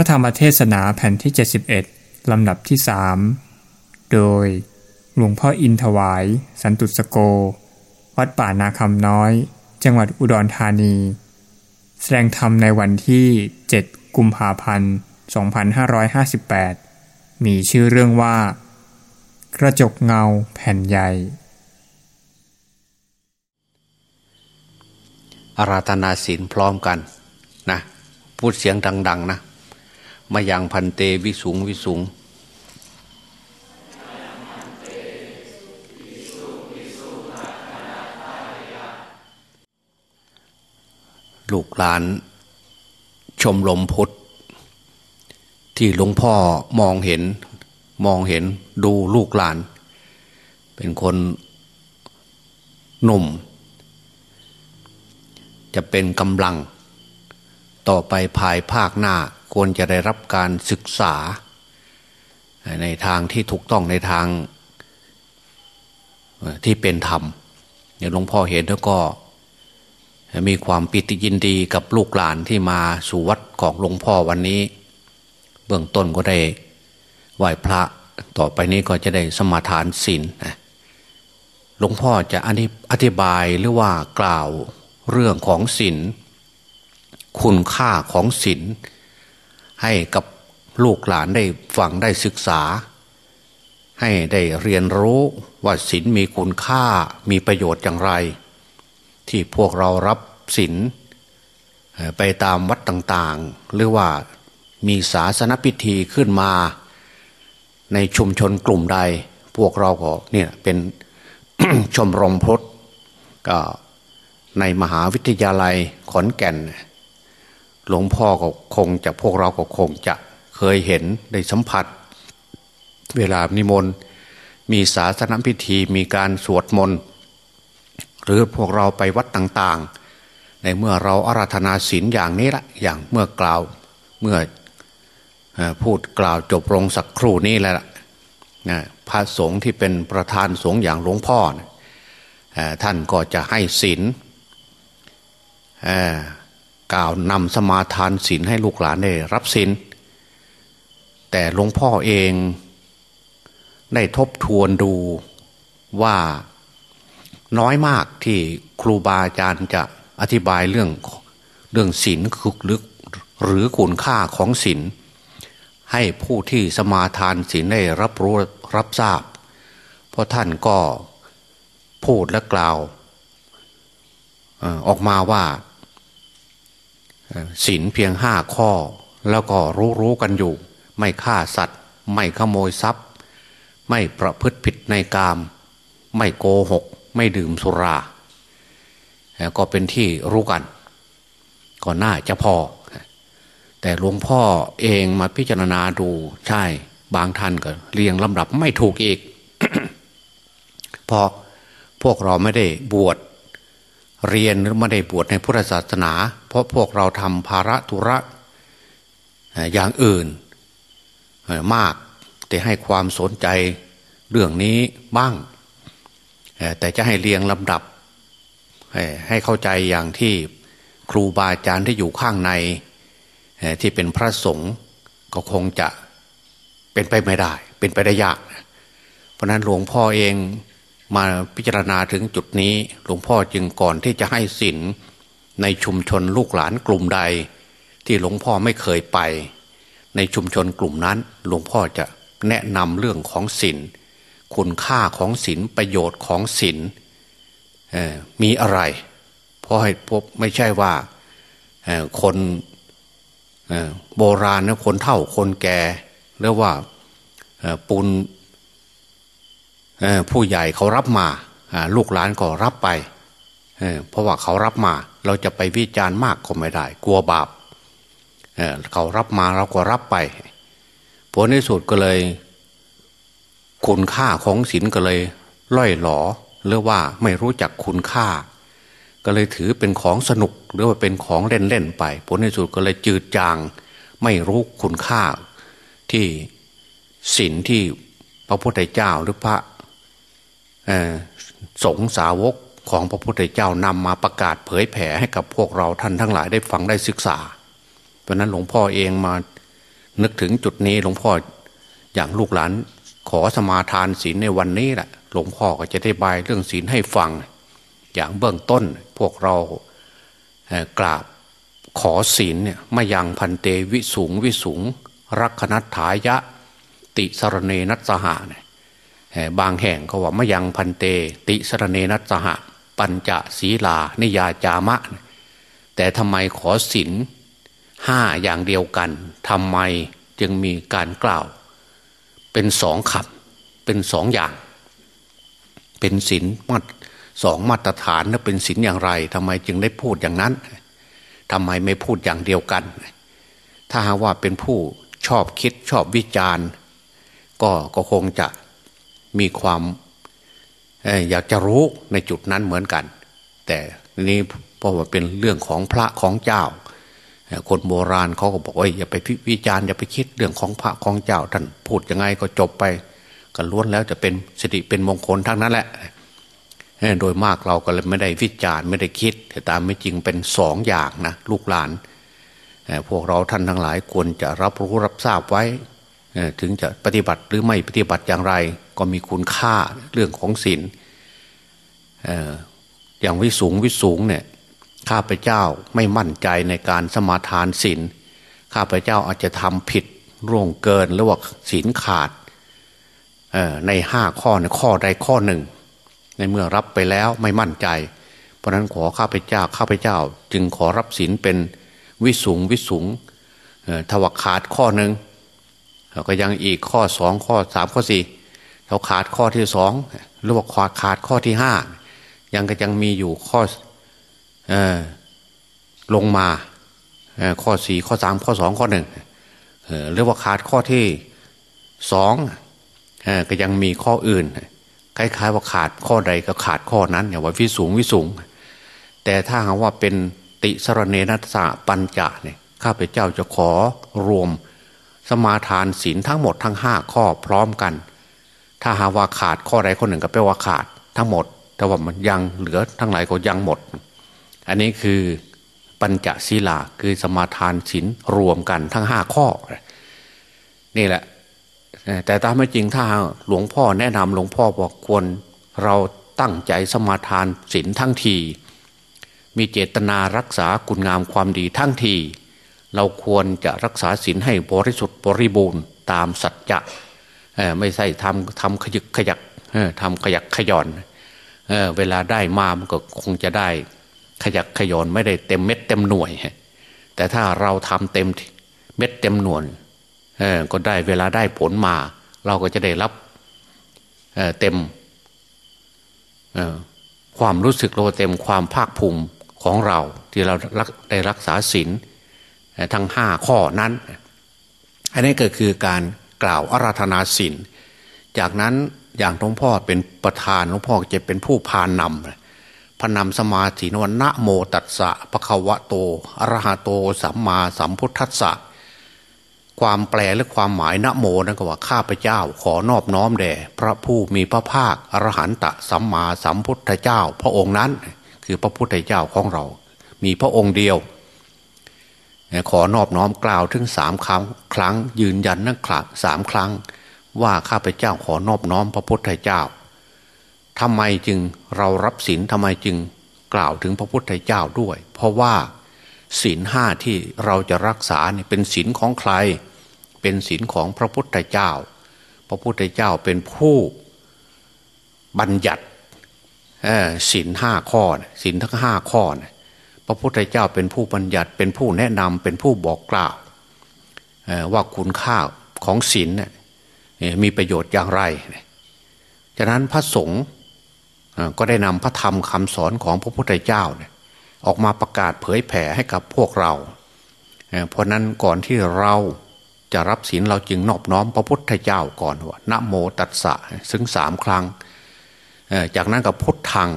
ระธรรมเทศนาแผ่นที่ 71 ลำดับที่สโดยหลวงพ่ออินถวาย สันตุสโก วัดป่านาคำน้อย จังหวัดอุดรธานี แสดงธรรมในวันที่ 7 กุมภาพันธ์ 2558 มีชื่อเรื่องว่า กระจกเงาแผ่นใหญ่อาราธนาศีลพร้อมกันนะพูดเสียงดัง ๆ นะ มายังพันเตวิสุงวิสุงลูกหลาน ชมลมพุทธ ที่หลวงพ่อมองเห็น มองเห็นดูลูกหลาน เป็นคนหนุ่ม จะเป็นกำลัง ต่อไปภายภาคหน้า ควรจะได้รับการศึกษา ในทางที่ถูกต้องในทางที่เป็นธรรมเดี๋ยวหลวงพ่อเห็นแล้วก็ มีความปิติยินดีกับลูกหลานที่มาสู่วัดของหลวงพ่อวันนี้ เบื้องต้นก็ได้ไหว้พระต่อไปนี้ก็จะได้สมาทานศีลหลวงพ่อจะอธิบายหรือว่ากล่าวเรื่องของศีลคุณค่าของศีล ให้กับลูกหลานได้ฟังได้ศึกษา ให้ได้เรียนรู้ว่าศีลมีคุณค่ามีประโยชน์อย่างไร ที่พวกเรารับศีลไปตามวัดต่างๆ หรือว่ามีศาสนพิธีขึ้นมา ในชุมชนกลุ่มใด พวกเราก็เนี่ยเป็นชมรมพุทธก็ในมหาวิทยาลัยขอนแก่น หลวงพ่อก็คงจะพวกเราก็คงจะเคยเห็นได้สัมผัส เวลานิมนต์มีศาสนพิธีมีการสวดมนต์หรือพวกเราไปวัดต่างๆ ในเมื่อเราอาราธนาศีลอย่างนี้ละอย่างเมื่อกล่าวเมื่อพูดกล่าวจบลงสักครู่นี้แล้วนะพระสงฆ์ที่เป็นประธานสงฆ์อย่างหลวงพ่อท่านก็จะให้ศีล กล่าวนำสมาทานศีลให้ลูกหลานได้รับศีลแต่หลวงพ่อเองได้ทบทวนดูว่าน้อยมากที่ครูบาอาจารย์จะอธิบายเรื่องเรื่องศีลคือหรือหรือคุณค่าของศีลให้ผู้ที่สมาทานศีลได้รับรู้รับทราบ เพราะท่านก็พูดและกล่าวออกมาว่า ศีลเพียงห้าข้อ แล้วก็รู้รู้กันอยู่ ไม่ฆ่าสัตว์ ไม่ขโมยทรัพย์ ไม่ประพฤติผิดในกาม ไม่โกหก ไม่ดื่มสุรา ก็เป็นที่รู้กัน ก็น่าจะพอ แต่หลวงพ่อเองมาพิจารณาดูใช่ บางท่านก็เรียงลำดับไม่ถูกอีกเพราะพวกเราไม่ได้บวช เรียนหรือไม่ได้บวชในพุทธศาสนา เพราะพวกเราทำภาระธุระอย่างอื่นมาก แต่ให้ความสนใจเรื่องนี้บ้าง แต่จะให้เรียงลำดับ ให้เข้าใจอย่างที่ครูบาอาจารย์ที่อยู่ข้างในที่เป็นพระสงฆ์ก็คงจะเป็นไปไม่ได้ เป็นไปได้ยาก เพราะนั้นหลวงพ่อเอง มาพิจารณาถึงจุดนี้หลวงพ่อจึงก่อนที่จะให้สินในชุมชนลูกหลานกลุ่มใด ที่หลวงพ่อไม่เคยไป ในชุมชนกลุ่มนั้น หลวงพ่อจะแนะนำเรื่องของศินคุณค่าของศินประโยชน์ของศินมีอะไรเพราะให้พบไม่ใช่ว่าคนโบราณนะคนเฒ่าคนแก่หรือว่าปุน ผู้ใหญ่เขารับมาลูกหลานก็รับไปเพราะว่าเขารับมา เราจะไปวิจารณ์มากก็ไม่ได้ กลัวบาปเขารับมาเราก็รับไปผลในสุดก็เลย คุณค่าของศีลก็เลย ล่อยหลอหรือว่าไม่รู้จักคุณค่า ก็เลยถือเป็นของสนุก หรือว่าเป็นของเล่นๆไป ผลในสุดก็เลยจืดจาง ไม่รู้คุณค่าที่ศีลที่พระพุทธเจ้าหรือพระ สงสาวกของพระพุทธเจ้านำมาประกาศเผยแผ่ให้กับพวกเราท่านทั้งหลายได้ฟังได้ศึกษา เพราะนั้นหลวงพ่อเองมานึกถึงจุดนี้หลวงพ่ออย่างลูกหลานขอสมาทานศีลในวันนี้แหละหลวงพ่อก็จะได้บายเรื่องศีลให้ฟัง อย่างเบื้องต้นพวกเรากราบขอศีลเนี่ยมายังพันเตวิสูงวิสูง รักขณัฐายะ ติสรเนนัสหะเนี่ย บางแห่งเขาว่ามายังพันเต ติสรเนนัสหะ ปัญจศีลา นิยาจามะ แต่ทำไมขอศีลห้าอย่างเดียวกันทำไมจึงมีการกล่าว เป็นสองขับ เป็นสองอย่าง เป็นศีลมาสองมาตรฐานและเป็นศีลอย่างไรทำไมจึงได้พูดอย่างนั้นทำไมไม่พูดอย่างเดียวกัน ถ้าหาว่าเป็นผู้ชอบคิดชอบวิจารณ์ ก็ก็คงจะ มีความอยากจะรู้ในจุดนั้นเหมือนกัน แต่นี้เพราะว่าเป็นเรื่องของพระของเจ้า คนโบราณเขาก็บอกว่าอย่าไปวิจารณ์อย่าไปคิดเรื่องของพระของเจ้า ท่านพูดยังไงก็จบไปก็ล้วนแล้วจะเป็นสิริเป็นมงคลทั้งนั้นแหละโดยมากเราก็เลยไม่ได้วิจารณ์ไม่ได้คิด แต่ตามไม่จริงเป็นสองอย่างนะลูกหลาน พวกเราท่านทั้งหลายควรจะรับรู้รับทราบไว้ ถึงจะปฏิบัติหรือไม่ปฏิบัติอย่างไร ก็มีคุณค่าเรื่องของศีลอย่างวิสูงวิสูงเนี่ยข้าพเจ้าไม่มั่นใจในการสมาทานศีลข้าพเจ้าอาจจะทำผิดร่วงเกินหรือว่าศีลขาดในห้าข้อในข้อใดข้อหนึ่ง ในเมื่อรับไปแล้วไม่มั่นใจ เพราะนั้นขอข้าพเจ้าข้าพเจ้า จึงขอรับศีลเป็นวิสูงวิสูงถวขาดข้อหนึ่ง ก็ยังอีกข้อสองข้อสามข้อสี่เราขาดข้อที่สองหรือว่าขาดขาดข้อที่ห้ายังก็ยังมีอยู่ข้ออลงมาข้อสี่ข้อสามข้อสองข้อหนึ่งหรือว่าขาดข้อที่สองก็ยังมีข้ออื่นคล้ายๆว่าขาดข้อใดก็ขาดข้อนั้นอย่างว่าวิสูงวิสูง แต่ถ้าหากว่าเป็นติสรเนนัสสะปัญจะเนี่ยข้าพเจ้าจะขอรวม สมาทานศีลทั้งหมดทั้งห้าข้อพร้อมกัน ถ้าหาว่าขาดข้อใดข้อหนึ่งก็แปลว่าขาดทั้งหมด แต่ว่ามันยังเหลือทั้งหลายก็ยังหมด อันนี้คือปัญจศีลาคือสมาทานศีลรวมกันทั้งห้าข้อ นี่แหละ แต่ตามไม่จริงถ้าหลวงพ่อแนะนำหลวงพ่อบอกควรเราตั้งใจสมาทานศีลทั้งที มีเจตนารักษาคุณงามความดีทั้งที เราควรจะรักษาศีลให้บริสุทธิ์บริบูรณ์ตามสัจจะไม่ใช่ทำทำขยึกขยักทำขยักขย่อนเเวลาได้มามันก็คงจะได้ขยักขย่อนไม่ได้เต็มเม็ดเต็มหน่วย แต่ถ้าเราทำเต็มเม็ดเต็มหน่วยก็ได้เวลาได้ผลมา เราก็จะได้รับเเต็มความรู้สึกเราเต็มความภาคภูมิของเราที่เราได้รักษาศีล ทั้งห้าข้อนั้น อันนี้ก็คือการกล่าวอาราธนาศีลจากนั้นอย่างหลวงพ่อเป็นประธานหลวงพ่อจะเป็นผู้พานำพนำสมาธินวันนะโมตัสสะภะคะวะโตอรหะโตสัมมาสัมพุทธัสสะความแปลและความหมายนะโมนั่นก็ว่าข้าพเจ้าขอนอบน้อมแด่พระผู้มีพระภาคอรหันตสัมมาสัมพุทธเจ้า พระองค์นั้น คือพระพุทธเจ้าของเรา มีพระองค์เดียว ขอนอบน้อมกล่าวถึงสามครั้งครั้งยืนยันนั่งขักสามครั้ง ว่าข้าพเจ้าขอนอบน้อมพระพุทธเจ้าทำไมจึงเรารับศีลทำไมจึงกล่าวถึงพระพุทธเจ้าด้วย เพราะว่าศีลห้าที่เราจะรักษาเนี่ยเป็นศีลของใคร เป็นศีลของพระพุทธเจ้า พระพุทธเจ้าเป็นผู้บัญญัติศีลห้าข้อศีลทั้งห้าข้อ ระพุทธเจ้าเป็นผู้บัญญัติเป็นผู้แนะนำเป็นผู้บอกกล่าวว่าคุณค่าของศีลมีประโยชน์อย่างไรฉะนั้นพระสงฆ์ก็ได้นำพระธรรมคำสอนของพระพุทธเจ้าออกมาประกาศเผยแผ่ให้กับพวกเรา เพราะนั้นก่อนที่เราจะรับศีลเราจึงนอบน้อมพระพุทธเจ้าก่อนว่านะโมตัสสะซึ่งสามครั้ง จากนั้นกับพุทธัง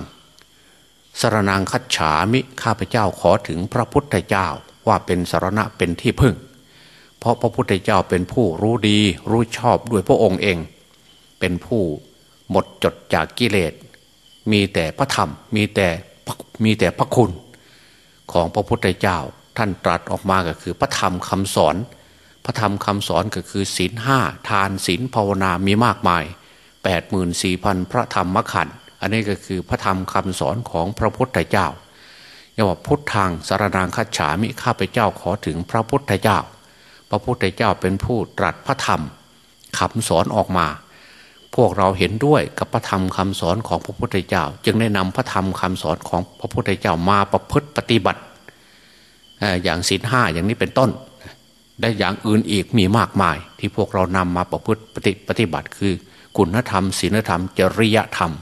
สรนังคัจฉามิข้าพเจ้าขอถึงพระพุทธเจ้าว่าเป็นสารณะเป็นที่พึ่ง เพราะพระพุทธเจ้าเป็นผู้รู้ดีรู้ชอบด้วยพระองค์เอง เป็นผู้หมดจดจากกิเลส มีแต่พระธรรมมีแต่มีแต่พระคุณ ของพระพุทธเจ้าท่านตรัสออกมาก็คือพระธรรมคำสอน พระธรรมคำสอนก็คือศีลห้าทานศีลภาวนามีมากมายแปดหมื่นสี่พันพระธรรมขันธ์ อันนี้ก็คือพระธรรมคำสอนของพระพุทธเจ้าเรียกว่าพุทธังสารนางคัจฉามิข้าพเจ้าขอถึงพระพุทธเจ้า พระพุทธเจ้าเป็นผู้ตรัสพระธรรมคำสอนออกมา พวกเราเห็นด้วยกับพระธรรมคำสอนของพระพุทธเจ้า จึงได้นำพระธรรมคำสอนของพระพุทธเจ้ามาประพฤติปฏิบัติ อย่างศีลห้าอย่างนี้เป็นต้นและอย่างอื่นอีกมีมากมาย ที่พวกเรานำมาประพฤติปฏิบัติ คือ คุณธรรมศีลธรรม จริยธรรม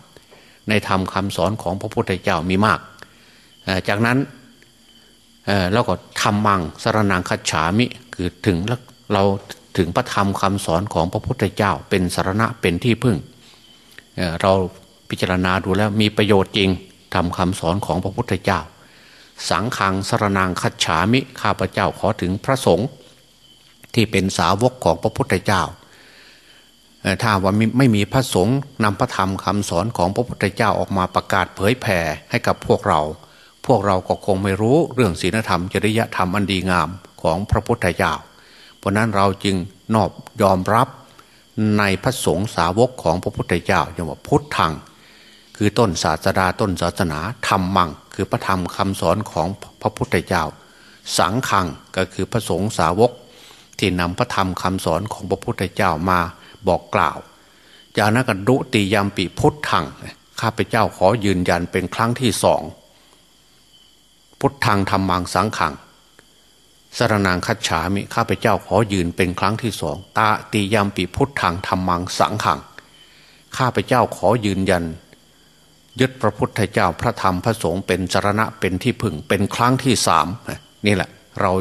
ในธรรมคำสอนของพระพุทธเจ้ามีมาก จากนั้นเราก็ทำมังสารนังคัจฉามิคือถึงเราถึงพระธรรมคำสอนของพระพุทธเจ้า เป็นสารณะเป็นที่พึ่งเเราพิจารณาดูแล้วมีประโยชน์จริงทำคำสอนของพระพุทธเจ้า สังขังสารนังคัจฉามิข้าพเจ้าขอถึงพระสงฆ์ที่เป็นสาวกของพระพุทธเจ้า ถ้าว่าไม่มีพระสงฆ์นำพระธรรมคำสอนของพระพุทธเจ้าออกมาประกาศเผยแผ่ให้กับพวกเรา พวกเราก็คงไม่รู้เรื่องศีลธรรมจริยธรรมอันดีงามของพระพุทธเจ้า เพราะนั้นเราจึงนอบยอมรับในพระสงฆ์สาวกของพระพุทธเจ้าอย่างว่าพุทธัง คือต้นศาสดาต้นศาสนาธรรมมัง คือพระธรรมคำสอนของพระพุทธเจ้า สังขังก็คือพระสงฆ์สาวก ที่นำพระธรรมคำสอนของพระพุทธเจ้ามา บอกกล่าวจากนั้นก็ดุติยามปีพุทธังข้าพเจ้าขอยืนยันเป็นครั้งที่สองพุทธังธรรมังสังขังสรนางคัจฉามิข้าพเจ้าขอยืนเป็นครั้งที่สองตาติยามปีพุทธังธรรมังสังขังข้าพเจ้าขอยืนยัน ยึดพระพุทธเจ้าพระธรรมพระสงฆ์เป็นจรณะเป็นที่พึ่งเป็นครั้งที่สามนี่แหละ เรา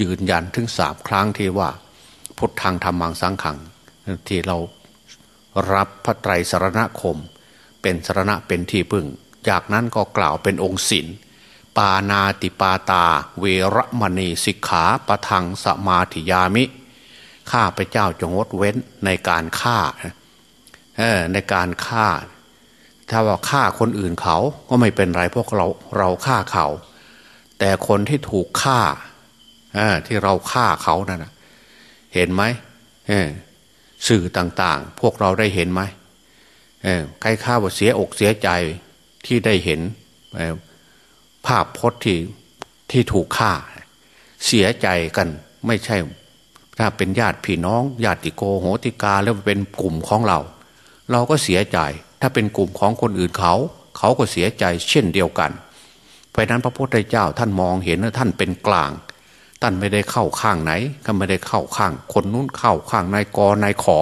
ยืนยันถึงสามครั้งที่ว่า พุทธังธรรมังสังขัง ที่เรารับพระไตรสรณคม เป็นสรณะเป็นที่พึ่ง จากนั้นก็กล่าวเป็นองค์ศิลปานาติปาตา เวรมณีสิกขาปะทังสมาธิยามิ ข้าพเจ้าจงงดเว้นในการฆ่าในการฆ่า ถ้าว่าฆ่าคนอื่นเขาก็ไม่เป็นไรพวกเราเราฆ่าเขา แต่คนที่ถูกฆ่าที่เราฆ่าเขานั่นเห็นไหม สื่อต่างๆ พวกเราได้เห็นไหมใครข้าว่าเสียอกเสียใจที่ได้เห็นภาพพจน์ที่ที่ถูกฆ่า เสียใจกันไม่ใช่ ถ้าเป็นญาติพี่น้อง ญาติโกโหติกาแล้วเป็นกลุ่มของเรา เราก็เสียใจ ถ้าเป็นกลุ่มของคนอื่นเขา เขาก็เสียใจเช่นเดียวกัน เพราะนั้นพระพุทธเจ้าท่านมองเห็นว่าท่านเป็นกลาง ท่านไม่ได้เข้าข้างไหน ก็ไม่ได้เข้าข้าง คนนู้นเข้าข้างนายกนายขอ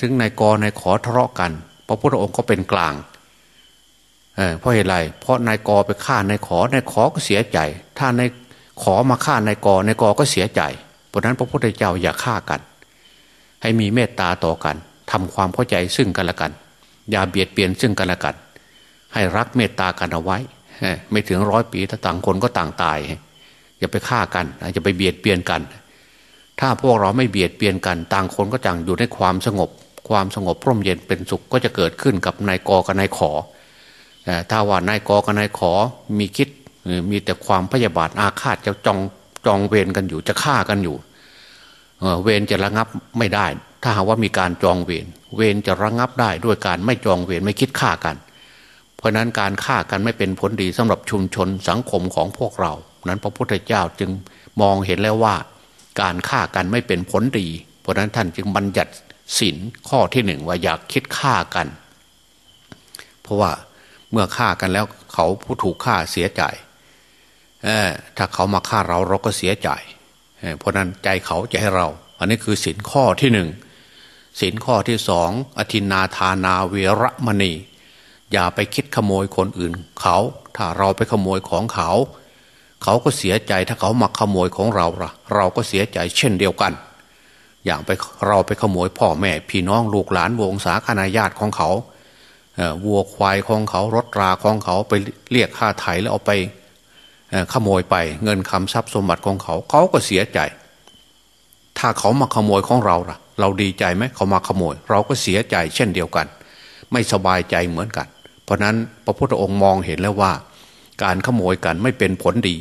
ถึงนายกนายขอทะเลาะกัน พระพุทธองค์ก็เป็นกลางเพราะเหตุไร เพราะนายกไปฆ่านายขอนายขอก็เสียใจ ถ้านายขอมาฆ่านายกนายกก็เสียใจ เพราะนั้นพระพุทธเจ้าอย่าฆ่ากัน ให้มีเมตตาต่อกันทำความเข้าใจซึ่งกันและกัน อย่าเบียดเบียนซึ่งกันและกัน ให้รักเมตตากันเอาไว้ ไม่ถึงร้อยปีถ้าต่างคนก็ต่างตาย อย่าไปฆ่ากันอย่าไปเบียดเบียนกัน ถ้าพวกเราไม่เบียดเบียนกัน ต่างคนก็ต่างอยู่ในความสงบ ความสงบร่มเย็นเป็นสุขก็จะเกิดขึ้นกับนายกกับนายขอถ้าว่านายกกับนายขอมีคิดมีแต่ความพยาบาทอาฆาตจะจองจองเวรกันอยู่จะฆ่ากันอยู่เวรจะระงับไม่ได้ ถ้าหากว่ามีการจองเวรเวรจะระงับได้ด้วยการไม่จองเวรไม่คิดฆ่ากัน เพราะนั้นการฆ่ากันไม่เป็นผลดีสำหรับชุมชนสังคมของพวกเรา นั้นพระพุทธเจ้าจึงมองเห็นแล้วว่า การฆ่ากันไม่เป็นผลดี เพราะนั้นท่านจึงบัญญัติสินข้อที่หนึ่งว่าอยากคิดฆ่ากัน เพราะว่าเมื่อฆ่ากันแล้วเขาผู้ถูกฆ่าเสียใจถ้าเขามาฆ่าเราเราก็เสียใจเพราะนั้นใจเขาจะให้เรา อันนี้คือสินข้อที่หนึ่งสินข้อที่สองอธินาทานาเวรมณี อย่าไปคิดขโมยคนอื่นเขา ถ้าเราไปขโมยของเขา เขาก็เสียใจถ้าเขามาขโมยของเราละเราก็เสียใจเช่นเดียวกัน อย่างไปเราไปขโมยพ่อแม่ พี่น้องลูกหลานวงศาคณาญาติของเขาวัวควายของเขารถราของเขาไปเรียกค่าไถ่แล้วเอาไปขโมยไปเงินคำทรัพย์สมบัติของเขา เขาก็เสียใจ ถ้าเขามาขโมยของเราล่ะ เราดีใจไหมเขามาขโมย เราก็เสียใจเช่นเดียวกัน ไม่สบายใจเหมือนกัน เพราะนั้นพระพุทธองค์มองเห็นแล้วว่า การขโมยกันไม่เป็นผลดี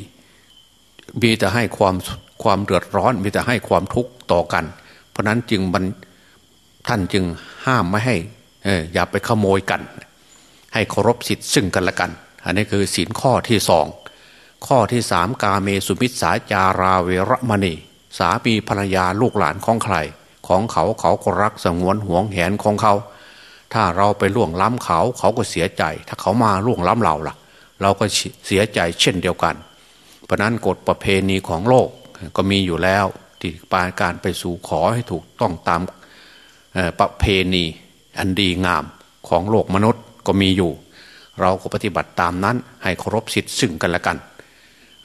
มีแต่ให้ความความเดือดร้อน มีแต่ให้ความทุกข์ต่อกัน เพราะนั้นจึงมันท่านจึงห้ามไม่ให้อย่าไปขโมยกัน ให้เคารพสิทธิ์ซึ่งกันและกัน อันนี้คือศีลข้อที่สองข้อที่สามกาเมสุมิสาจาราเวรมณี สามีภรรยาลูกหลานของใคร ของเขาเขาก็รักสงวนห่วงแหนของเขา ถ้าเราไปล่วงล้ำเขาเขาก็เสียใจ ถ้าเขามาล่วงล้ำเราล่ะ เราก็เสียใจเช่นเดียวกัน เพราะนั้นกฎประเพณีของโลกก็มีอยู่แล้วที่ปาการไปสู่ขอให้ถูกต้องตามประเพณีอันดีงามของโลกมนุษย์ก็มีอยู่ เราก็ปฏิบัติตามนั้นให้เคารพสิทธิ์ซึ่งกันและกัน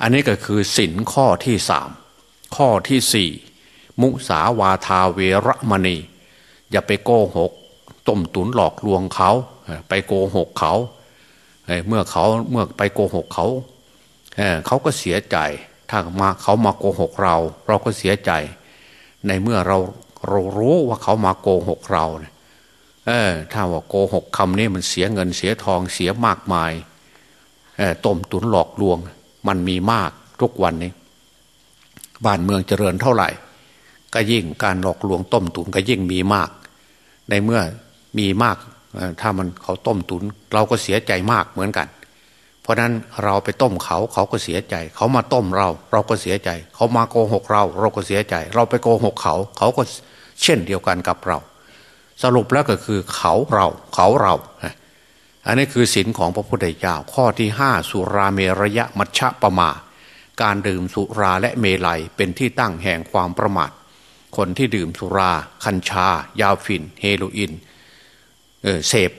อันนี้ก็คือสินข้อที่สามข้อที่สี่มุสาวาทาเวรมณี อย่าไปโกหกต้มตุนหลอกลวงเขา ไปโกหกเขา เมื่อเขาเมื่อไปโกหกเขา เขาก็เสียใจถ้ามาเขามาโกหกเรา เราก็เสียใจ ในเมื่อเราเรารู้ว่าเขามาโกหกเราเนี่ยเออถ้าว่าโกหกคำนี้มันเสียเงินเสียทองเสียมากมายต้มตุนหลอกลวง มันมีมากทุกวันนี้บ้านเมืองเจริญเท่าไหร่ ก็ยิ่งการหลอกลวงต้มตุนก็ยิ่งมีมาก ในเมื่อมีมากถ้ามันเขาต้มตุน เราก็เสียใจมากเหมือนกัน ราะนั้นเราไปต้มเขาเขาก็เสียใจ เขามาต้มเรา เราก็เสียใจ เขามาโกหกเรา เราก็เสียใจ เราไปโกหกเขา เขาก็เช่นเดียวกันกับเรา สรุปแล้วก็คือเขาเรา เขาเรา อันนี้คือศีลของพระพุทธเจ้าข้อที่ห้าสุราเมระยะมัชฌะปะมา การดื่มสุราและเมลัยเป็นที่ตั้งแห่งความประมาท คนที่ดื่มสุรา คัญชา ยาฝิ่น เฮโรอีนเเสพ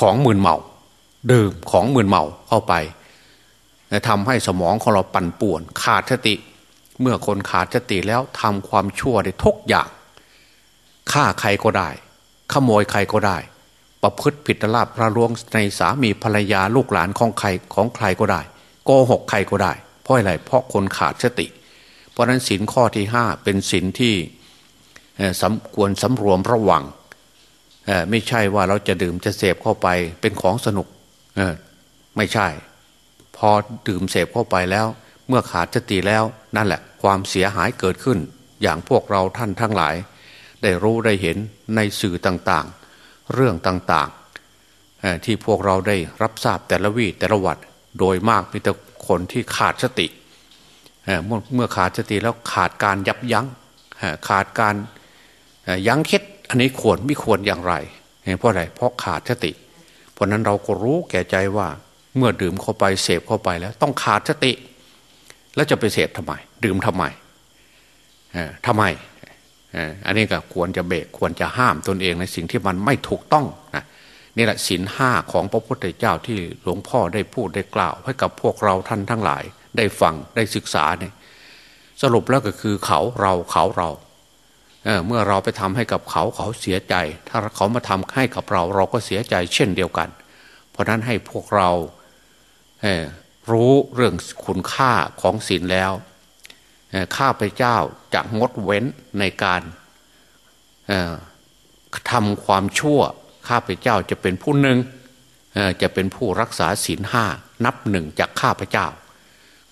ของมืนเมา ดื่มของมืนเมาเข้าไปทำให้สมองของเราปั่นป่วน ขาดสติ เมื่อคนขาดสติแล้วทำความชั่วได้ทุกอย่างฆ่าใครก็ได้ ขโมยใครก็ได้ ประพฤติผิดลาบพระลวงในสามีภรรยาลูกหลานของใครของใครก็ได้ โกหกใครก็ได้ เพราะอะไรเพราะคนขาดสติ เพราะนั้นสินข้อที่ห้าเป็นสินที่สมควรสำรวมระวังไม่ใช่ว่าเราจะดื่มจะเสพเข้าไปเป็นของสนุก ไม่ใช่ พอดื่มเสพเข้าไปแล้ว เมื่อขาดสติแล้ว นั่นแหละ ความเสียหายเกิดขึ้น อย่างพวกเราท่านทั้งหลาย ได้รู้ได้เห็นในสื่อต่างๆ เรื่องต่างๆ ที่พวกเราได้รับทราบแต่ละวีแต่ละวัดโดยมากมีแต่คนที่ขาดสติเมื่อขาดสติแล้วขาดการยับยัง้งขาดการยั้งคิดอันนี้ควรไม่ควรอย่างไร เพราะอะไรเพราะขาดสติ ราะนั้นเราก็รู้แก่ใจว่า เมื่อดื่มเข้าไปเสพเข้าไปแล้ว ต้องขาดสติ แล้วจะไปเสพทำไม ดื่มทำไมทำไมอันนี้ก็ควรจะเบรกควรจะห้ามตนเองในสิ่งที่มันไม่ถูกต้องนะนี่แหละศีลห้าของพระพุทธเจ้าที่หลวงพ่อได้พูดได้กล่าว ให้กับพวกเราท่านทั้งหลาย ได้ฟังได้ศึกษาเนี่ยสรุปแล้วก็คือเขาเราเขาเรา เเมื่อเราไปทำให้กับเขาเขาเสียใจ ถ้าเขามาทำให้กับเราเราก็เสียใจเช่นเดียวกัน เพราะนั้นให้พวกเราเรู้เรื่องคุณค่าของศีลแล้วข้าพเจ้าจะงดเว้นในการทำความชั่ว ข้าพเจ้าจะเป็นผู้หนึ่งจะเป็นผู้รักษาศีลห้านับหนึ่งจากข้าพเจ้า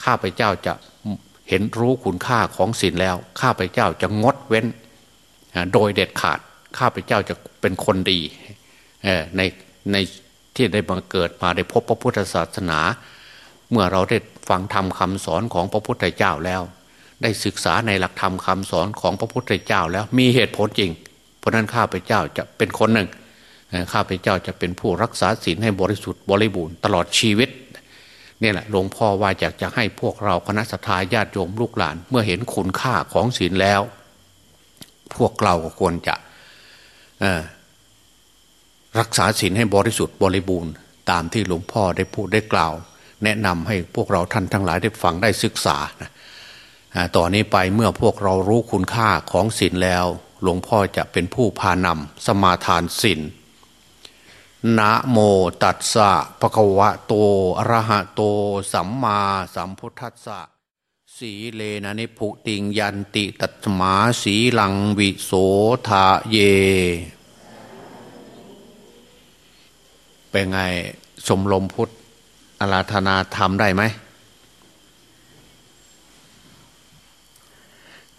ข้าพเจ้าจะเห็นรู้คุณค่าของศีลแล้ว ข้าพเจ้าจะงดเว้น โดยเด็ดขาดข้าพเจ้าจะเป็นคนดีในในที่ได้มาเกิดมาได้พบพระพุทธศาสนา เมื่อเราได้ฟังธรรมคาสอนของพระพุทธเจ้าแล้ว ได้ศึกษาในหลักธรรมคาสอนของพระพุทธเจ้าแล้วมีเหตุผลจริง เพราะนั้นข้าพเจ้าจะเป็นคนหนึ่งข้าพเจ้าจะเป็นผู้รักษาศีลให้บริสุทธิ์บริบูรณ์ตลอดชีวิตนี่แหละหลวงพ่อว่าอยากจะให้พวกเราคณะสัตยาญาติโยมลูกหลาน เมื่อเห็นคุณค่าของศีลแล้ว พวกเราก็ควรจะรักษาศีลให้บริสุทธิ์บริบูรณ์ตามที่หลวงพ่อได้พูดได้กล่าว แนะนำให้พวกเราท่านทั้งหลายได้ฟังได้ศึกษาต่อนนี้ไปเมื่อพวกเรารู้คุณค่าของศีลแล้ว หลวงพ่อจะเป็นผู้พานำสมาทานศีลนะโมตัสสะภะคะวะโตอะระหะโต สัมมาสัมพุทธัสสะ สีเลนะนิพุติงยันติตัตมาสีลังวิโสทาเย เป็นไงชมลมพุทธอาราธนาธรรมได้ไหม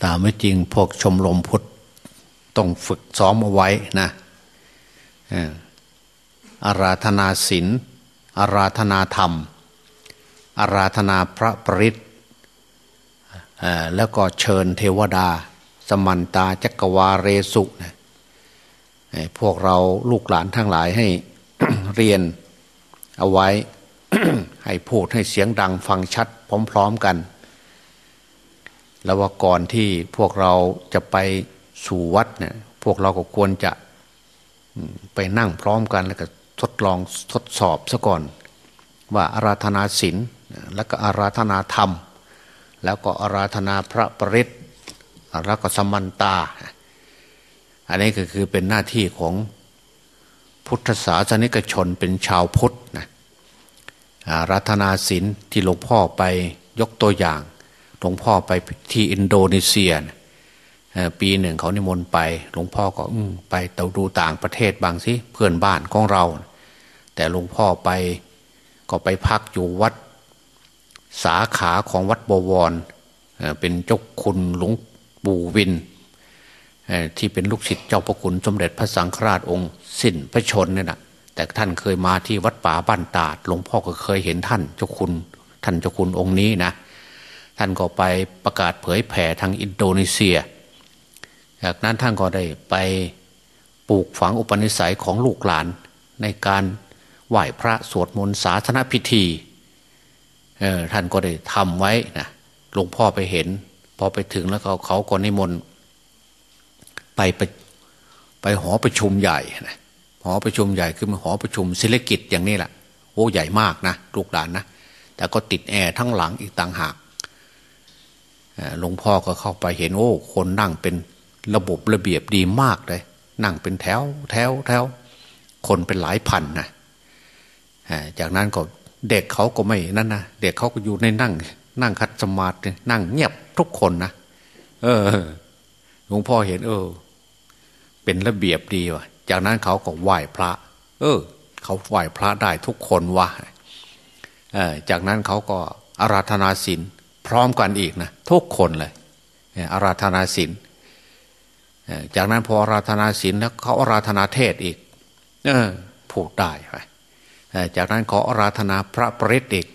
ตามไม่จริงพวกชมรมพุทธต้องฝึกซ้อมเอาไว้นะอาราธนาศีลอาราธนาธรรมอาราธนาพระปริต แล้วก็เชิญเทวดา สมันตาจักรวาเรสุนะพวกเราลูกหลานทั้งหลายให้เรียนเอาไว้ ให้พูดให้เสียงดังฟังชัดพร้อมๆกัน แล้วว่าก่อนที่พวกเราจะไปสู่วัดเนี่ยพวกเราก็ควรจะไปนั่งพร้อมกันแล้วก็ทดลองทดสอบซะก่อน ว่าอาราธนาศีลแล้วก็อาราธนาธรรม แล้วก็อาราธนาพระปริศแล้วก็สมันตา อันนี้ก็คือเป็นหน้าที่ของพุทธศาสนิกชนเป็นชาวพุทธนะรัตนาศิลที่หลวงพ่อไปยกตัวอย่าง หลวงพ่อไปที่อินโดนีเซียปีหนึ่งเขานิมนต์ไป หลวงพ่อก็ไปเตาดูต่างประเทศบางสิเพื่อนบ้านของเรา แต่หลวงพ่อไปก็ไปพักอยู่วัด สาขาของวัดบวร เป็นเจ้าคุณหลวงปู่วิน ที่เป็นลูกศิษย์เจ้าพระคุณสมเด็จพระสังฆราชองค์สิ้นพระชนเนี่ยนะแต่ท่านเคยมาที่วัดป่าบ้านตาด หลวงพ่อก็เคยเห็นท่านเจ้าคุณ ท่านเจ้าคุณองค์นี้นะ ท่านก็ไปประกาศเผยแผ่ทางอินโดนีเซีย จากนั้นท่านก็ได้ไปปลูกฝังอุปนิสัยของลูกหลานในการไหว้พระสวดมนต์สาธารณพิธี ท่านก็ได้ทำไว้นะหลวงพ่อไปเห็น พอไปถึงแล้วเขาเขาก็นิมนต์ไปไปไปหอประชุมใหญ่นะหอประชุมใหญ่คือมันหอประชุมศิลกิจอย่างนี้แหละโอ้ใหญ่มากนะลูกหลานนะแต่ก็ติดแอร์ทั้งหลังอีกต่างหากหลวงพ่อก็เข้าไปเห็นโอ้ คนนั่งเป็นระบบระเบียบดีมากเลย นั่งเป็นแถวแถวแถวคนเป็นหลายพันนะจากนั้นก็ เด็กเขาก็ไม่นั่นนะเด็กเขาก็อยู่ในนั่ง นั่งคัดสมาธินั่งเงียบทุกคนนะเออหลวงพ่อเห็น เออ เป็นระเบียบดีว่ะ จากนั้นเขาก็ไหว้พระ เออ เขาไหว้พระได้ทุกคนวะจากนั้นเขาก็อาราธนาศีลพร้อมกันอีกนะทุกคนเลยอาราธนาศีลจากนั้นพออาราธนาศีลแล้วเขาอาราธนาเทศอีก เออพูดได้ไป จากนั้นขออาราธนาพระปริตอีก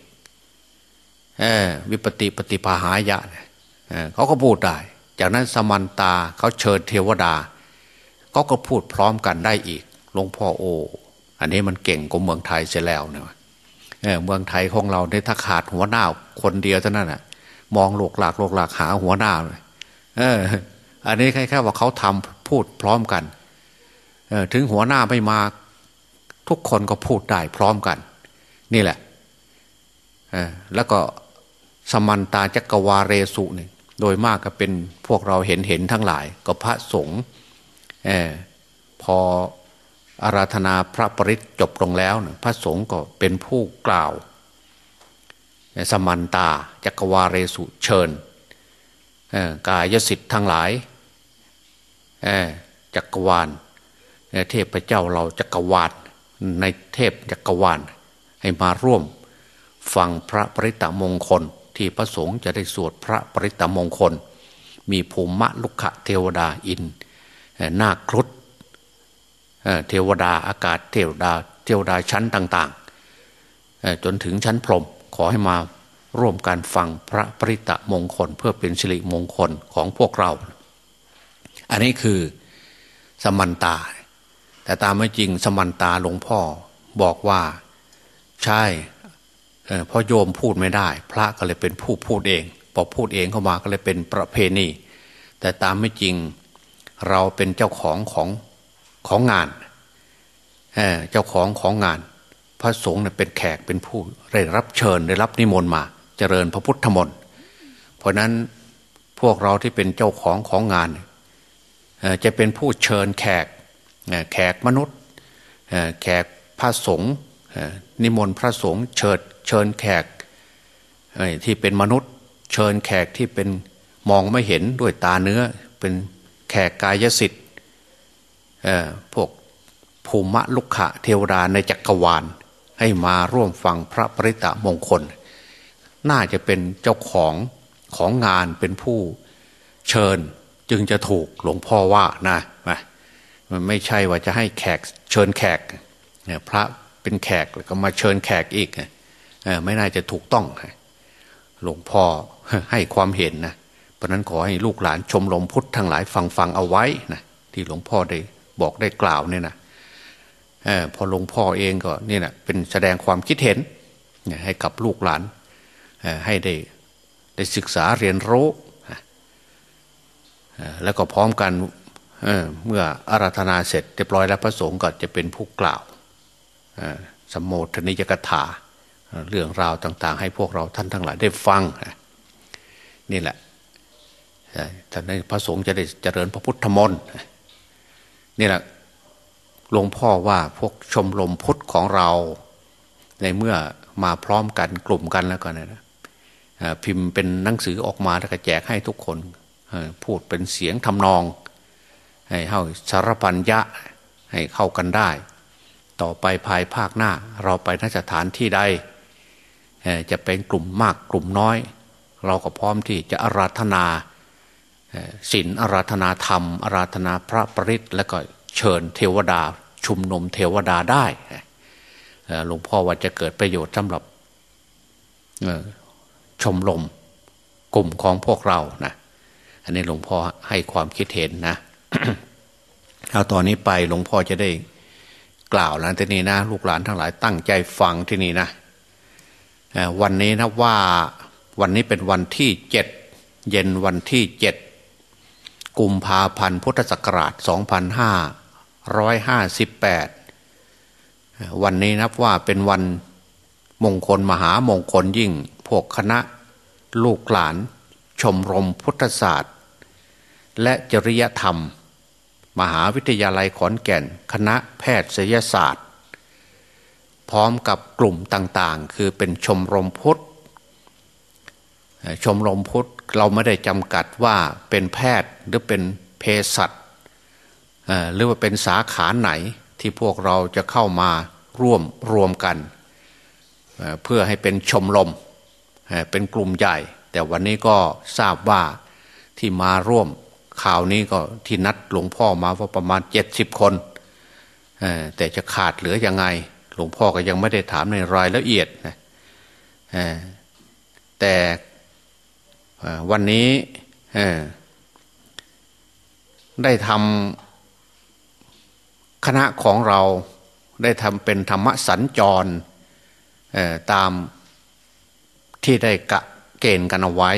วิปติปฏิภาหายะเขาก็พูดได้ จากนั้นสมันตาเขาเชิญเทวดาก็ก็พูดพร้อมกันได้อีกหลวงพ่อโอ อันนี้มันเก่งกว่าเมืองไทยเสียแล้วเนะเมืองไทยของเราเนี่ยถ้าขาดหัวหน้าคนเดียวเท่านั้นอะ มองโลกหลากโลกหลากหาหัวหน้าเลยเออ อันนี้แค่แค่ว่าเขาทำพูดพร้อมกัน เออถึงหัวหน้าไม่มา ทุกคนก็พูดได้พร้อมกัน นี่แหละแล้วก็สมันตาจักรวาเรสุเนี่ยโดยมากก็เป็นพวกเราเห็นเห็นทั้งหลาย ก็พระสงฆ์พออาราธนาพระปริศจบลงแล้วนะพระสงฆ์ก็เป็นผู้กล่าว สมันตาจักวาเรสุเชิญกายสิทธิ์ทั้งหลายจักรวาลเทพเจ้าเราจักรวาล ในเทพจักรวาล ให้มาร่วม ฟังพระปริตมงคล ที่พระสงฆ์จะได้สวดพระปริตมงคล มีภูมิลุกขะเทวดาอินนาครุฑเทวดาอากาศเทวดาเทวดาชั้นต่างๆ จนถึงชั้นพรมขอให้มาร่วมการฟังพระปริตะมงคล เพื่อเป็นสิริมงคลของพวกเรา อันนี้คือสมันตา แต่ตามไม่จริงสมันตาหลวงพ่อบอกว่าใช่เพราะโยมพูดไม่ได้ พระก็เลยเป็นผู้พูดเองพอพูดเองเข้ามาก็เลยเป็นประเพณี แต่ตามไม่จริงเราเป็นเจ้าของของของงานเจ้าของของงาน พระสงฆ์เป็นแขกเป็นผู้ได้รับเชิญได้รับนิมนต์มา เจริญพระพุทธมนต์เพราะนั้นพวกเราที่เป็นเจ้าของของงานจะเป็นผู้เชิญแขก แขกมนุษย์แขกพระสงฆ์นิมนต์พระสงฆ์เชิญเชิญแขกที่เป็นมนุษย์ เชิญแขกที่เป็นมองไม่เห็นด้วยตาเนื้อเป็นแขกกายสิทธิ์พวกภูมิลุกขะเทวดาในจักรวาล ให้มาร่วมฟังพระปริตะมงคล น่าจะเป็นเจ้าของของงานเป็นผู้เชิญจึงจะถูกหลวงพ่อว่านะ มันไม่ใช่ว่าจะให้แขกเชิญแขกเนี่ยพระเป็นแขกแล้วก็มาเชิญแขกอีกไม่น่าจะถูกต้องหลวงพ่อให้ความเห็นนะเพราะนั้นขอให้ลูกหลานชมรมพุทธทั้งหลายฟังฟังเอาไว้นะที่หลวงพ่อได้บอกได้กล่าวเนี่ยนะอพอหลวงพ่อเองก็นี่นะเป็นแสดงความคิดเห็นให้กับลูกหลานให้ได้ได้ศึกษาเรียนรู้แล้วก็พร้อมกัน เเมื่ออาราธนาเสร็จเรียบร้อยแล้วพระสงฆ์ก็จะเป็นผู้กล่าวสมโภชนิยกถาเรื่องราวต่าง ๆ ให้พวกเราท่านทั้งหลายได้ฟังนี่แหละท่านในพระสงฆ์จะได้เจริญพระพุทธมนต์นี่แหละหลวงพ่อว่าพวกชมรมพุทธของเรา ในเมื่อมาพร้อมกันกลุ่มกันแล้วก็นนะพิมพ์เป็นหนังสือออกมาแล้วก็แจกให้ทุกคนพูดเป็นเสียงทำนอง ให้เข้าสารพันยะให้เข้ากันได้ ต่อไปภายภาคหน้า เราไปนสถานที่ใด จะเป็นกลุ่มมากกลุ่มน้อย เราก็พร้อมที่จะอาราธนาศีลอาราธนาธรรม อาราธนาพระปริศแล้วก็เชิญเทวดา ชุมนุมเทวดาได้หลวงพ่อว่าจะเกิดประโยชน์สำหรับชมรมกลุ่มของพวกเรานะอันนี้หลวงพ่อให้ความคิดเห็นนะ เอาตอนนี้ไปหลวงพ่อจะได้กล่าวแล้วที่นี้นะ ลูกหลานทั้งหลายตั้งใจฟังที่นี่นะวันนี้นะว่าวันนี้เป็นวันที่เจ็ดเย็นวันที่เจ็ดกุมภาพันธ์พุทธศักราช 2558 วันนี้นับว่าเป็นวันมงคลมหามงคลยิ่ง พวกคณะลูกหลาน ชมรมพุทธศาสตร์ และจริยธรรม มหาวิทยาลัยขอนแก่น คณะแพทยศาสตร์ พร้อมกับกลุ่มต่างๆ คือเป็นชมรมพุทธชมรมพุทธเราไม่ได้จำกัดว่าเป็นแพทย์หรือเป็นเภสัชหรือว่าเป็นสาขาไหนที่พวกเราจะเข้ามาร่วมรวมกันเพื่อให้เป็นชมรมเป็นกลุ่มใหญ่ แต่วันนี้ก็ทราบว่าที่มาร่วม ข่าวนี้ก็ที่นัดหลวงพ่อมาว่าประมาณเจ็ดสิบคนแต่จะขาดเหลือยังไง หลวงพ่อก็ยังไม่ได้ถามในรายละเอียดนะแต่วันนี้ได้ทำคณะของเราได้ทำเป็นธรรมสัญจรตามที่ได้กะเกณฑ์กันเอาไว้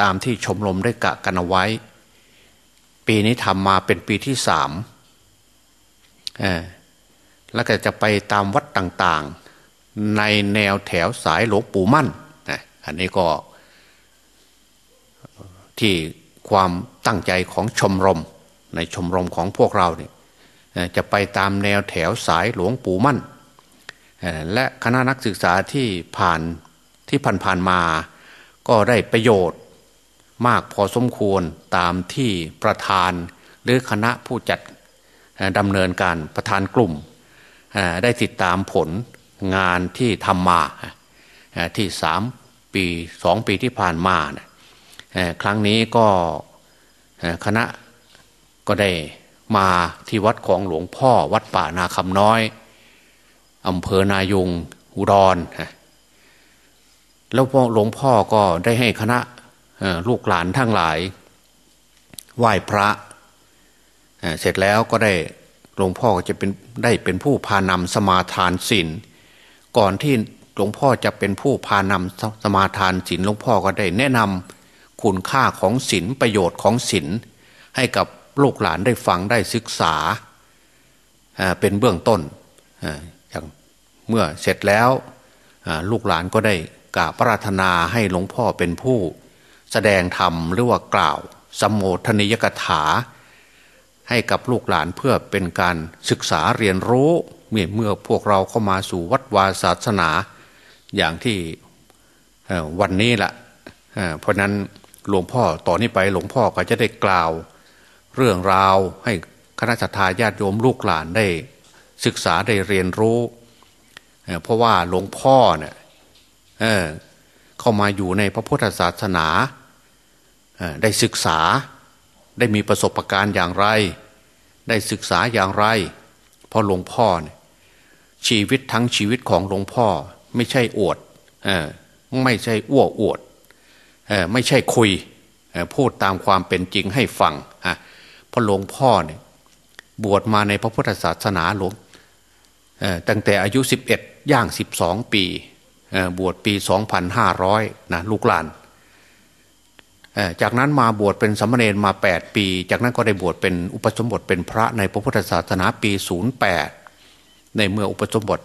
ตามที่ชมรมได้กะกันเอาไว้ ปีนี้ทำมาเป็นปีที่สามแล้วก็จะไปตามวัดต่างๆ ในแนวแถวสายหลวงปู่มั่นอันนี้ก็ที่ความตั้งใจของชมรม ในชมรมของพวกเราเนี่ยจะไปตามแนวแถวสายหลวงปู่มั่น และคณะนักศึกษาที่ผ่านที่ผ่านๆมา ก็ได้ประโยชน์ มากพอสมควรตามที่ประธานหรือคณะผู้จัดดำเนินการประธานกลุ่ม ได้ติดตามผลงานที่ทำมาที่สามปีสองปีที่ผ่านมานะครั้งนี้ก็คณะก็ได้มาที่วัดของหลวงพ่อวัดป่านาคำน้อยอำเภอนายุงอุดรแล้วหลวงพ่อก็ได้ให้คณะ ลูกหลานทั้งหลาย ไหว้พระเสร็จแล้วก็ได้หลวงพ่อจะเป็นได้เป็นผู้พานำสมาทานศีลก่อนที่หลวงพ่อจะเป็นผู้พานำสมาทานศีลหลวงพ่อก็ได้แนะนำคุณค่าของศีลประโยชน์ของศีลให้กับลูกหลานได้ฟังได้ศึกษาเป็นเบื้องต้นอย่างเมื่อเสร็จแล้วลูกหลานก็ได้กราบปรารถนาให้หลวงพ่อเป็นผู้ แสดงธรรมหรือว่ากล่าว สมโภชนิยกถา ให้กับลูกหลานเพื่อเป็นการศึกษาเรียนรู้เมื่อเมื่อพวกเราเข้ามาสู่วัดวาศาสนา อย่างที่วันนี้แหละเพราะนั้นหลวงพ่อต่อนนี้ไปหลวงพ่อก็จะได้กล่าว เรื่องราวให้คณะทาญาติโยมลูกหลานได้ ศึกษาได้เรียนรู้เพราะว่าหลวงพ่อเนี่ยเเข้ามาอยู่ในพระพุทธศาสนา ได้ศึกษาได้มีประสบการณ์อย่างไร ได้ศึกษาอย่างไรเพราะหลวงพ่อเนี่ยชีวิตทั้งชีวิตของหลวงพ่อไม่ใช่อวดไม่ใช่อ้วอวดไม่ใช่คุยพูดตามความเป็นจริงให้ฟังพราะหลวงพ่อเนี่ยบวชมาในพระพุทธศาสนาหลวงตั้งแต่อายุ 11 ย่าง 12 ปีบวชปี 2500นะลูกหลาน จากนั้นมาบวชเป็นสมณเณรมา 8 ปี จากนั้นก็ได้บวชเป็นอุปสมบทเป็นพระในพระพุทธศาสนาปี 08 ในเมื่ออุปสมบท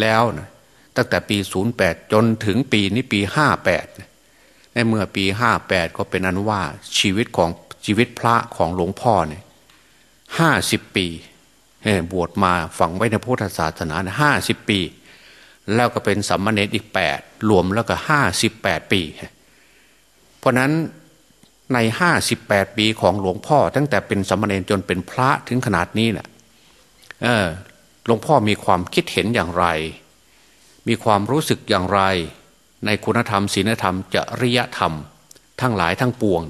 แล้วนะตั้งแต่ปี 08 จนถึงปีนี้ปี 58 ในเมื่อปี 58 ก็เป็นอันว่าชีวิตของชีวิตพระของหลวงพ่อเนี่ยห้าสิบปีบวชมาฝังไว้ในพุทธศาสนาห้าสิบปี แล้วก็เป็นสัมมาเนตอีกแปดรวมแล้วก็ห้าสิบแปดปี เพราะนั้น ในห้าสิบแปดปีของหลวงพ่อ ตั้งแต่เป็นสมมาเนตจนเป็นพระถึงขนาดนี้นะ่ยหลวงพ่อมีความคิดเห็นอย่างไร มีความรู้สึกอย่างไร ในคุณธรรมศีลธรรมจริยธรรม ทั้งหลายทั้งปวง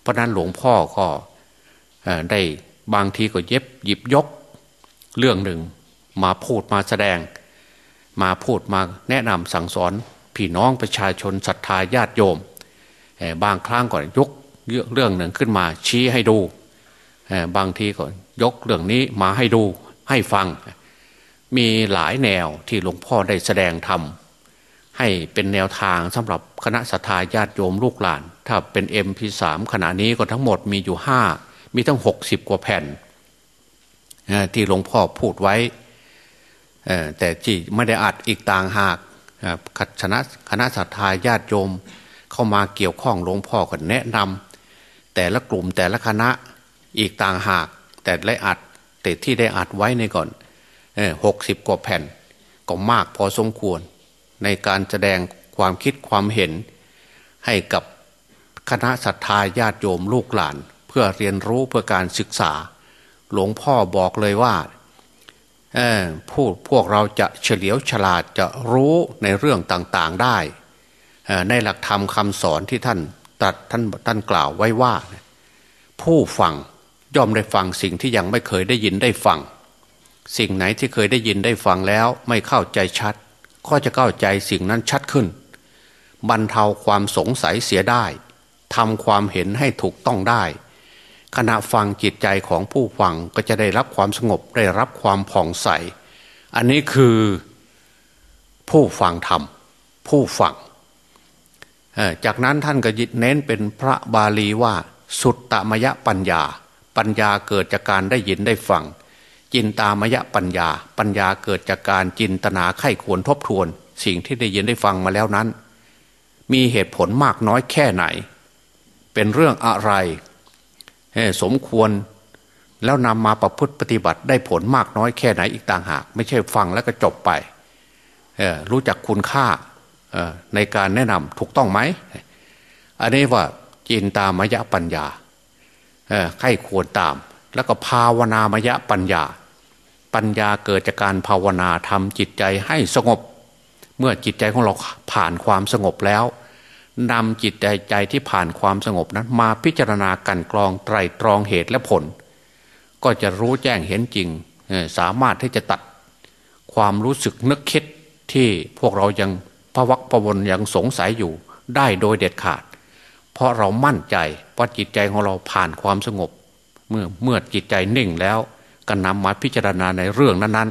เพราะนั้นหลวงพ่อก็ได้บางทีก็เย็บหยิบยก เรื่องหนึ่งมาพูดมาแสดง มาพูดมาแนะนำสั่งสอนพี่น้องประชาชนศรัทธาญาติโยมบางครั้งก่อนยก เรื่องหนึ่งขึ้นมาชี้ให้ดู บางทีก็ยกเรื่องนี้มาให้ดูให้ฟัง มีหลายแนวที่หลวงพ่อได้แสดงทำให้เป็นแนวทางสำหรับคณะสัตยาญาติโยมลูกหลาน ถ้าเป็นเอ็มพีสามขณะนี้ก็ทั้งหมดมีอยู่ห้ามีทั้งหกสิบกว่าแผ่น ที่หลวงพ่อพูดไว้แต่ที่ไม่ได้อัดอีกต่างหากคณะคณะสัตยาญาติโยมเข้ามาเกี่ยวข้องหลวงพ่อก็แนะนำ แต่ละกลุ่มแต่ละคณะอีกต่างหาก แต่ได้อัดแต่ที่ได้อัดไว้ในก่อนหกสิบกว่าแผ่น ก็มากพอสมควร ในการแสดงความคิดความเห็น ให้กับคณะศรัทธาญาติโยมลูกหลาน เพื่อเรียนรู้เพื่อการศึกษา หลวงพ่อบอกเลยว่าผู้พวกเราจะเฉลียวฉลาดจะรู้ในเรื่องต่างๆได้ ในหลักธรรมคำสอนที่ท่าน ตัดท่านท่านกล่าวไว้ว่า ผู้ฟังย่อมได้ฟังสิ่งที่ยังไม่เคยได้ยินได้ฟัง สิ่งไหนที่เคยได้ยินได้ฟังแล้วไม่เข้าใจชัด ก็จะเข้าใจสิ่งนั้นชัดขึ้นบรรเทาความสงสัยเสียได้ทำความเห็นให้ถูกต้องได้ ขณะฟังจิตใจของผู้ฟังก็จะได้รับความสงบได้รับความผ่องใส อันนี้คือผู้ฟังธรรมผู้ฟัง จากนั้นท่านก็ยึดเน้นเป็นพระบาลีว่าสุตตมยปัญญา ปัญญาเกิดจากการได้ยินได้ฟัง จินตามยปัญญา ปัญญาเกิดจากการจินตนาไข้ควรทบทวน สิ่งที่ได้ยินได้ฟังมาแล้วนั้น มีเหตุผลมากน้อยแค่ไหน เป็นเรื่องอะไรสมควรแล้วนำมาประพฤติปฏิบัติได้ผลมากน้อยแค่ไหนอีกต่างหาก ไม่ใช่ฟังแล้วก็จบไปรู้จักคุณค่า ในการแนะนำถูกต้องไหม อันนี้ว่าจินตามยะปัญญาให้ควรตาม แล้วก็ภาวนามยะปัญญา ปัญญาเกิดจากการภาวนาทำจิตใจให้สงบ เมื่อจิตใจของเราผ่านความสงบแล้วนำจิตใจใจที่ผ่านความสงบนั้น มาพิจารณากันกรองไตรตรองเหตุและผล ก็จะรู้แจ้งเห็นจริง สามารถที่จะตัดความรู้สึกนึกคิดที่พวกเรายัง พระวักพระวนยังสงสัยอยู่ได้โดยเด็ดขาด เพราะเรามั่นใจว่าจิตใจของเราผ่านความสงบ เมื่อเมื่อจิตใจนิ่งแล้วก็นำมาพิจารณาในเรื่องนั้น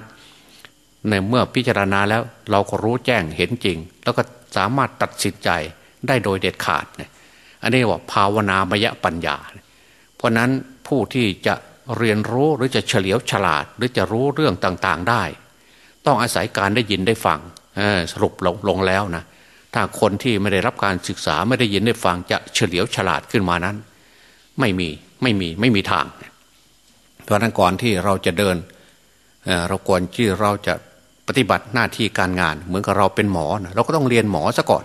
ๆ ในเมื่อพิจารณาแล้วเราก็รู้แจ้งเห็นจริง แล้วก็สามารถตัดสินใจได้โดยเด็ดขาดเนี่ยอันนี้ว่าภาวนามยปัญญา เพราะนั้นผู้ที่จะเรียนรู้หรือจะเฉลียวฉลาด หรือจะรู้เรื่องต่างๆได้ ต้องอาศัยการได้ยินได้ฟัง สรุปลงลงแล้วนะถ้าคนที่ไม่ได้รับการศึกษาไม่ได้ยินได้ฟังจะเฉลียวฉลาดขึ้นมานั้น ไม่มีไม่มีไม่มีทางเพราะนั้นก่อนที่เราจะเดินเราก่อนที่เราจะปฏิบัติหน้าที่การงาน เหมือนกับเราเป็นหมอนะเราก็ต้องเรียนหมอซะก่อน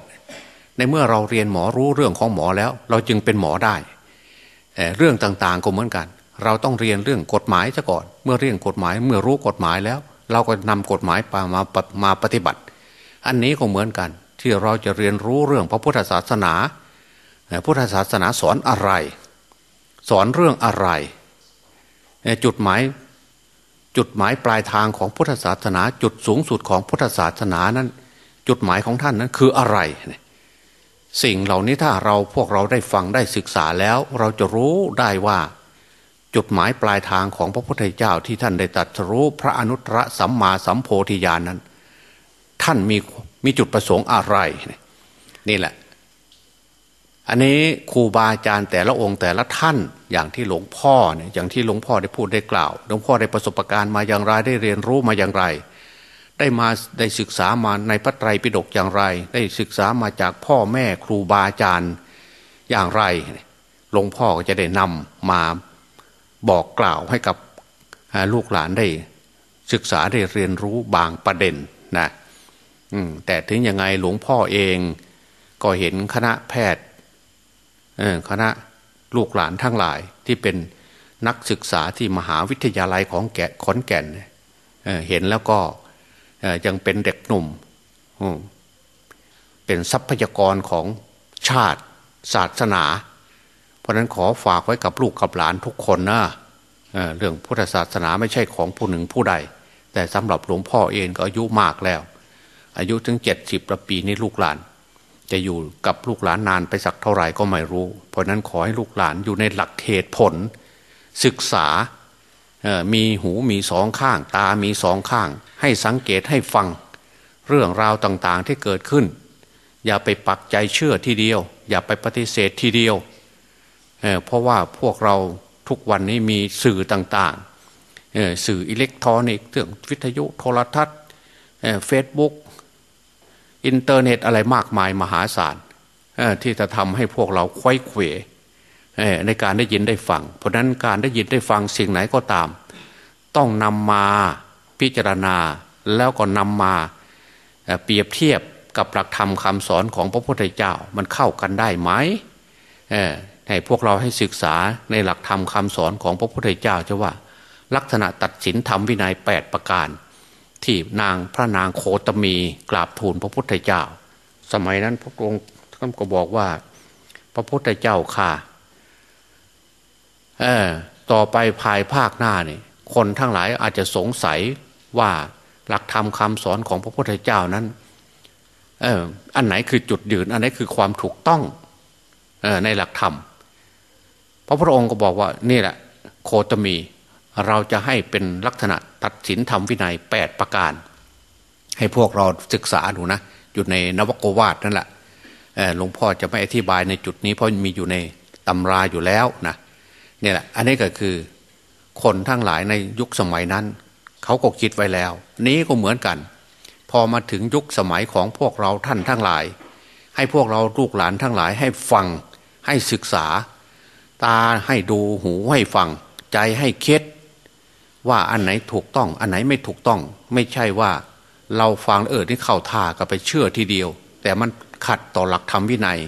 ในเมื่อเราเรียนหมอรู้เรื่องของหมอแล้ว เราจึงเป็นหมอได้เรื่องต่างๆก็เหมือนกัน เราต้องเรียนเรื่องกฎหมายซะก่อน เมื่อเรียนกฎหมายเมื่อรู้กฎหมายแล้ว เราก็นำกฎหมายมามามาปฏิบัติ อันนี้ก็เหมือนกัน ที่เราจะเรียนรู้เรื่องพระพุทธศาสนาพุทธศาสนาสอนอะไร สอนเรื่องอะไรจุดหมายจุดหมายปลายทางของพุทธศาสนา จุดสูงสุดของพุทธศาสนานั้น จุดหมายของท่านนั้นคืออะไร สิ่งเหล่านี้ถ้าเราพวกเราได้ฟังได้ศึกษาแล้ว เราจะรู้ได้ว่า จุดหมายปลายทางของพระพุทธเจ้าที่ท่านได้ตรัสรู้พระอนุตตรสัมมาสัมโพธิญาณนั้น ท่านมีมีจุดประสงค์อะไรนี่แหละ อันนี้ครูบาอาจารย์แต่ละองค์แต่ละท่านอย่างที่หลวงพ่อเนี่ยอย่างที่หลวงพ่อได้พูดได้กล่าวหลวงพ่อได้ประสบการณ์มาอย่างไรได้เรียนรู้มาอย่างไร ได้มาได้ศึกษามาในพระไตรปิฎกอย่างไร ได้ศึกษามาจากพ่อแม่ครูบาอาจารย์อย่างไรหลวงพ่อก็จะได้นำมาบอกกล่าวให้กับลูกหลานได้ศึกษาได้เรียนรู้บางประเด็นนะ แต่ถึงยังไงหลวงพ่อเองก็เห็นคณะแพทย์คณะลูกหลานทั้งหลายที่เป็นนักศึกษาที่มหาวิทยาลัยของแกขอนแก่นเเห็นแล้วก็ยังเป็นเด็กหนุ่ม เป็นทรัพยากรของชาติศาสนา เพราะนั้นขอฝากไว้กับลูกกับหลานทุกคนนะเรื่องพุทธศาสนาไม่ใช่ของผู้หนึ่งผู้ใด แต่สำหรับหลวงพ่อเองก็อายุมากแล้ว อายุถึงเจ็ดสิบปีนี้ลูกหลาน จะอยู่กับลูกหลานนานไปสักเท่าไหร่ก็ไม่รู้ เพราะนั้นขอให้ลูกหลานอยู่ในหลักเหตุผล ศึกษามีหูมีสองข้าง ตามีสองข้าง ให้สังเกตให้ฟัง เรื่องราวต่างๆที่เกิดขึ้น อย่าไปปักใจเชื่อทีเดียว อย่าไปปฏิเสธทีเดียวเพราะว่าพวกเราทุกวันนี้มีสื่อต่างๆสื่ออิเล็กทรอนิกส์เรื่องวิทยุโทรทัศน์เฟซบุ๊ก อินเทอร์เน็ตอะไรมากมายมหาศาลที่จะทำให้พวกเราควยเขวในการได้ยินได้ฟัง เพราะนั้นการได้ยินได้ฟังสิ่งไหนก็ตาม ต้องนำมาพิจารณาแล้วก็นำมาเปรียบเทียบกับหลักธรรมคำสอนของพระพุทธเจ้ามันเข้ากันได้ไหมให้พวกเราให้ศึกษาในหลักธรรมคำสอนของพระพุทธเจ้าจะว่า ลักษณะตัดสินธรรมวินัย 8 ประการ ที่นางพระนางโคตมีกราบทูลพระพุทธเจ้า สมัยนั้นพระองค์ท่านก็บอกว่า พระพุทธเจ้าค่ะเออต่อไปภายภาคหน้าเนี่ยคนทั้งหลายอาจจะสงสัยว่าหลักธรรมคำสอนของพระพุทธเจ้านั้นเอออันไหนคือจุดยืน อันไหนคือความถูกต้องออในหลักธรรมพระพุทธองค์ก็บอกว่านี่แหละ โคตมี เราจะให้เป็นลักษณะตัดสินธรรมวินัยแปดประการ ให้พวกเราศึกษาดูนะ อยู่ในนวโกวาทนั่นแหละหลวงพ่อจะไม่อธิบายในจุดนี้เพราะมีอยู่ในตำราอยู่แล้วนะเนี่ยแหละอันนี้ก็คือคนทั้งหลายในยุคสมัยนั้น เขาก็คิดไว้แล้ว นี้ก็เหมือนกัน พอมาถึงยุคสมัยของพวกเราท่านทั้งหลาย ให้พวกเราลูกหลานทั้งหลายให้ฟังให้ศึกษา ตาให้ดูหูให้ฟัง ใจให้คิด ว่าอันไหนถูกต้อง อันไหนไม่ถูกต้อง ไม่ใช่ว่า เราฟังเออที่เข้าท่าก็ไปเชื่อทีเดียว แต่มันขัดต่อหลักธรรมวินัย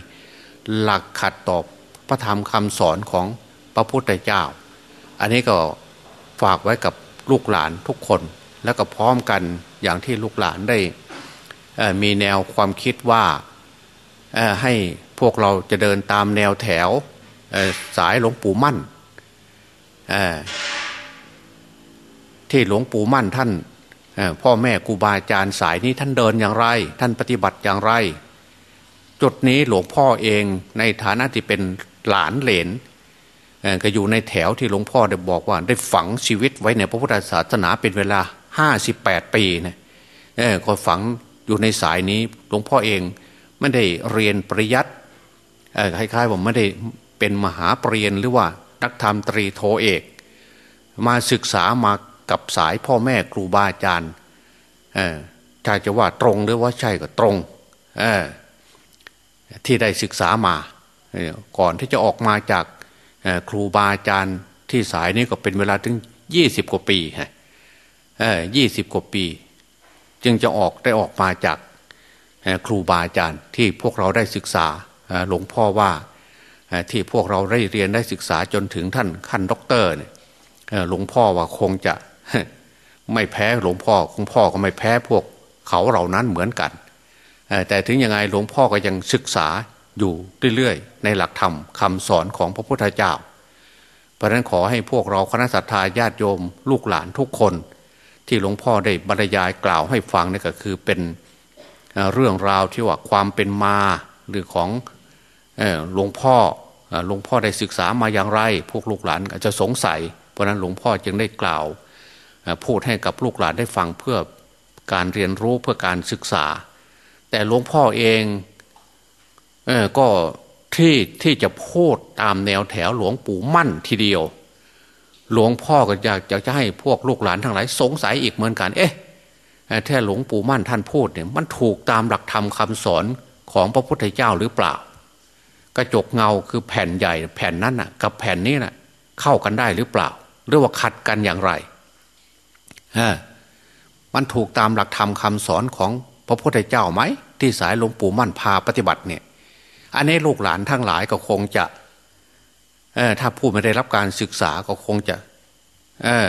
หลักขัดต่อพระธรรมคำสอนของพระพุทธเจ้า อันนี้ก็ฝากไว้กับลูกหลานทุกคน แล้วก็พร้อมกันอย่างที่ลูกหลานได้มีแนวความคิดว่าให้พวกเราจะเดินตามแนวแถวสายหลวงปู่มั่น ที่หลวงปู่มั่นท่านพ่อแม่ครูบาอาจารย์สายนี้ท่านเดินอย่างไร ท่านปฏิบัติอย่างไร จุดนี้หลวงพ่อเองในฐานะที่เป็นหลานเหลนก็อยู่ในแถวที่หลวงพ่อได้บอกว่า ได้ฝังชีวิตไว้ในพระพุทธศาสนาเป็นเวลาห้าสิบแปดปีนะก็ฝังอยู่ในสายนี้หลวงพ่อเองไม่ได้เรียนปริยัติคล้ายๆผมไม่ได้เป็นมหาปรริญญาหรือว่านักธรรมตรีโทเอก มาศึกษามา กับสายพ่อแม่ครูบาอาจารย์ถ้าจะว่าตรงหรือว่าใช่ก็ตรงที่ได้ศึกษามา ก่อนที่จะออกมาจากครูบาอาจารย์ที่สายนี้ก็เป็นเวลาถึงยี่สิบกว่าปียี่สิบกว่าปี จึงจะออกได้ออกมาจากครูบาอาจารย์ที่พวกเราได้ศึกษาหลวงพ่อว่าที่พวกเราได้เรียนได้ศึกษาจนถึงท่านขั้นด็อกเตอร์เนี่ยหลวงพ่อว่าคงจะ ไม่แพ้หลวงพ่อหลวงพ่อก็ไม่แพ้พวกเขาเหล่านั้นเหมือนกันแต่ถึงยังไงหลวงพ่อก็ยังศึกษาอยู่เรื่อยๆ ในหลักธรรมคำสอนของพระพุทธเจ้า เพราะนั้นขอให้พวกเราคณะสัตยาญาติโยม ลูกหลานทุกคน ที่หลวงพ่อได้บรรยายกล่าวให้ฟังนี่ก็คือเป็นเรื่องราวที่ว่าความเป็นมาหรือของหลวงพ่อหลวงพ่อได้ศึกษามาอย่างไร พวกลูกหลานอาจจะสงสัย เพราะนั้นหลวงพ่อจึงได้กล่าว พูดให้กับลูกหลานได้ฟังเพื่อการเรียนรู้เพื่อการศึกษา แต่หลวงพ่อเองเออก็ที่ที่จะพูดตามแนวแถวหลวงปู่มั่นทีเดียว หลวงพ่อก็อยากจะให้พวกลูกหลานทั้งหลายสงสัยอีกเหมือนกัน เอ๊ะแท้หลวงปู่มั่นท่านพูดเนี่ยมันถูกตามหลักธรรมคาสอนของพระพุทธเจ้าหรือเปล่า กระจกเงาคือแผ่นใหญ่ แผ่นนั้นน่ะ กับแผ่นนี้น่ะ เข้ากันได้หรือเปล่า หรือว่าขัดกันอย่างไร มันถูกตามหลักธรรมคาสอนของพระพุทธเจ้าไหม ที่สายหลวงปู่มั่นพาปฏิบัติเนี่ย อันนี้ลูกหลานทั้งหลายก็คงจะเออถ้าผู้ไม่ได้รับการศึกษาก็คงจะเออ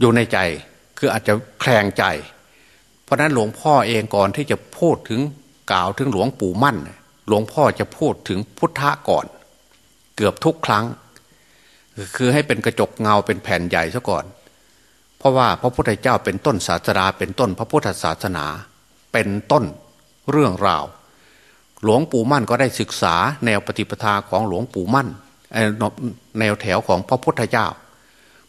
อยู่ในใจคืออาจจะแคลงใจ เพราะนั้นหลวงพ่อเองก่อนที่จะพูดถึงกล่าวถึงหลวงปู่มั่น หลวงพ่อจะพูดถึงพุทธะก่อน เกือบทุกครั้ง คือให้เป็นกระจกเงาเป็นแผ่นใหญ่ซะก่อน เพราะว่าพระพุทธเจ้าเป็นต้นศาสนาเป็นต้นพระพุทธศาสนา เป็นต้นเรื่องราว หลวงปู่มั่นก็ได้ศึกษาแนวปฏิปทาของหลวงปู่มั่น แนวแถวของพระพุทธเจ้า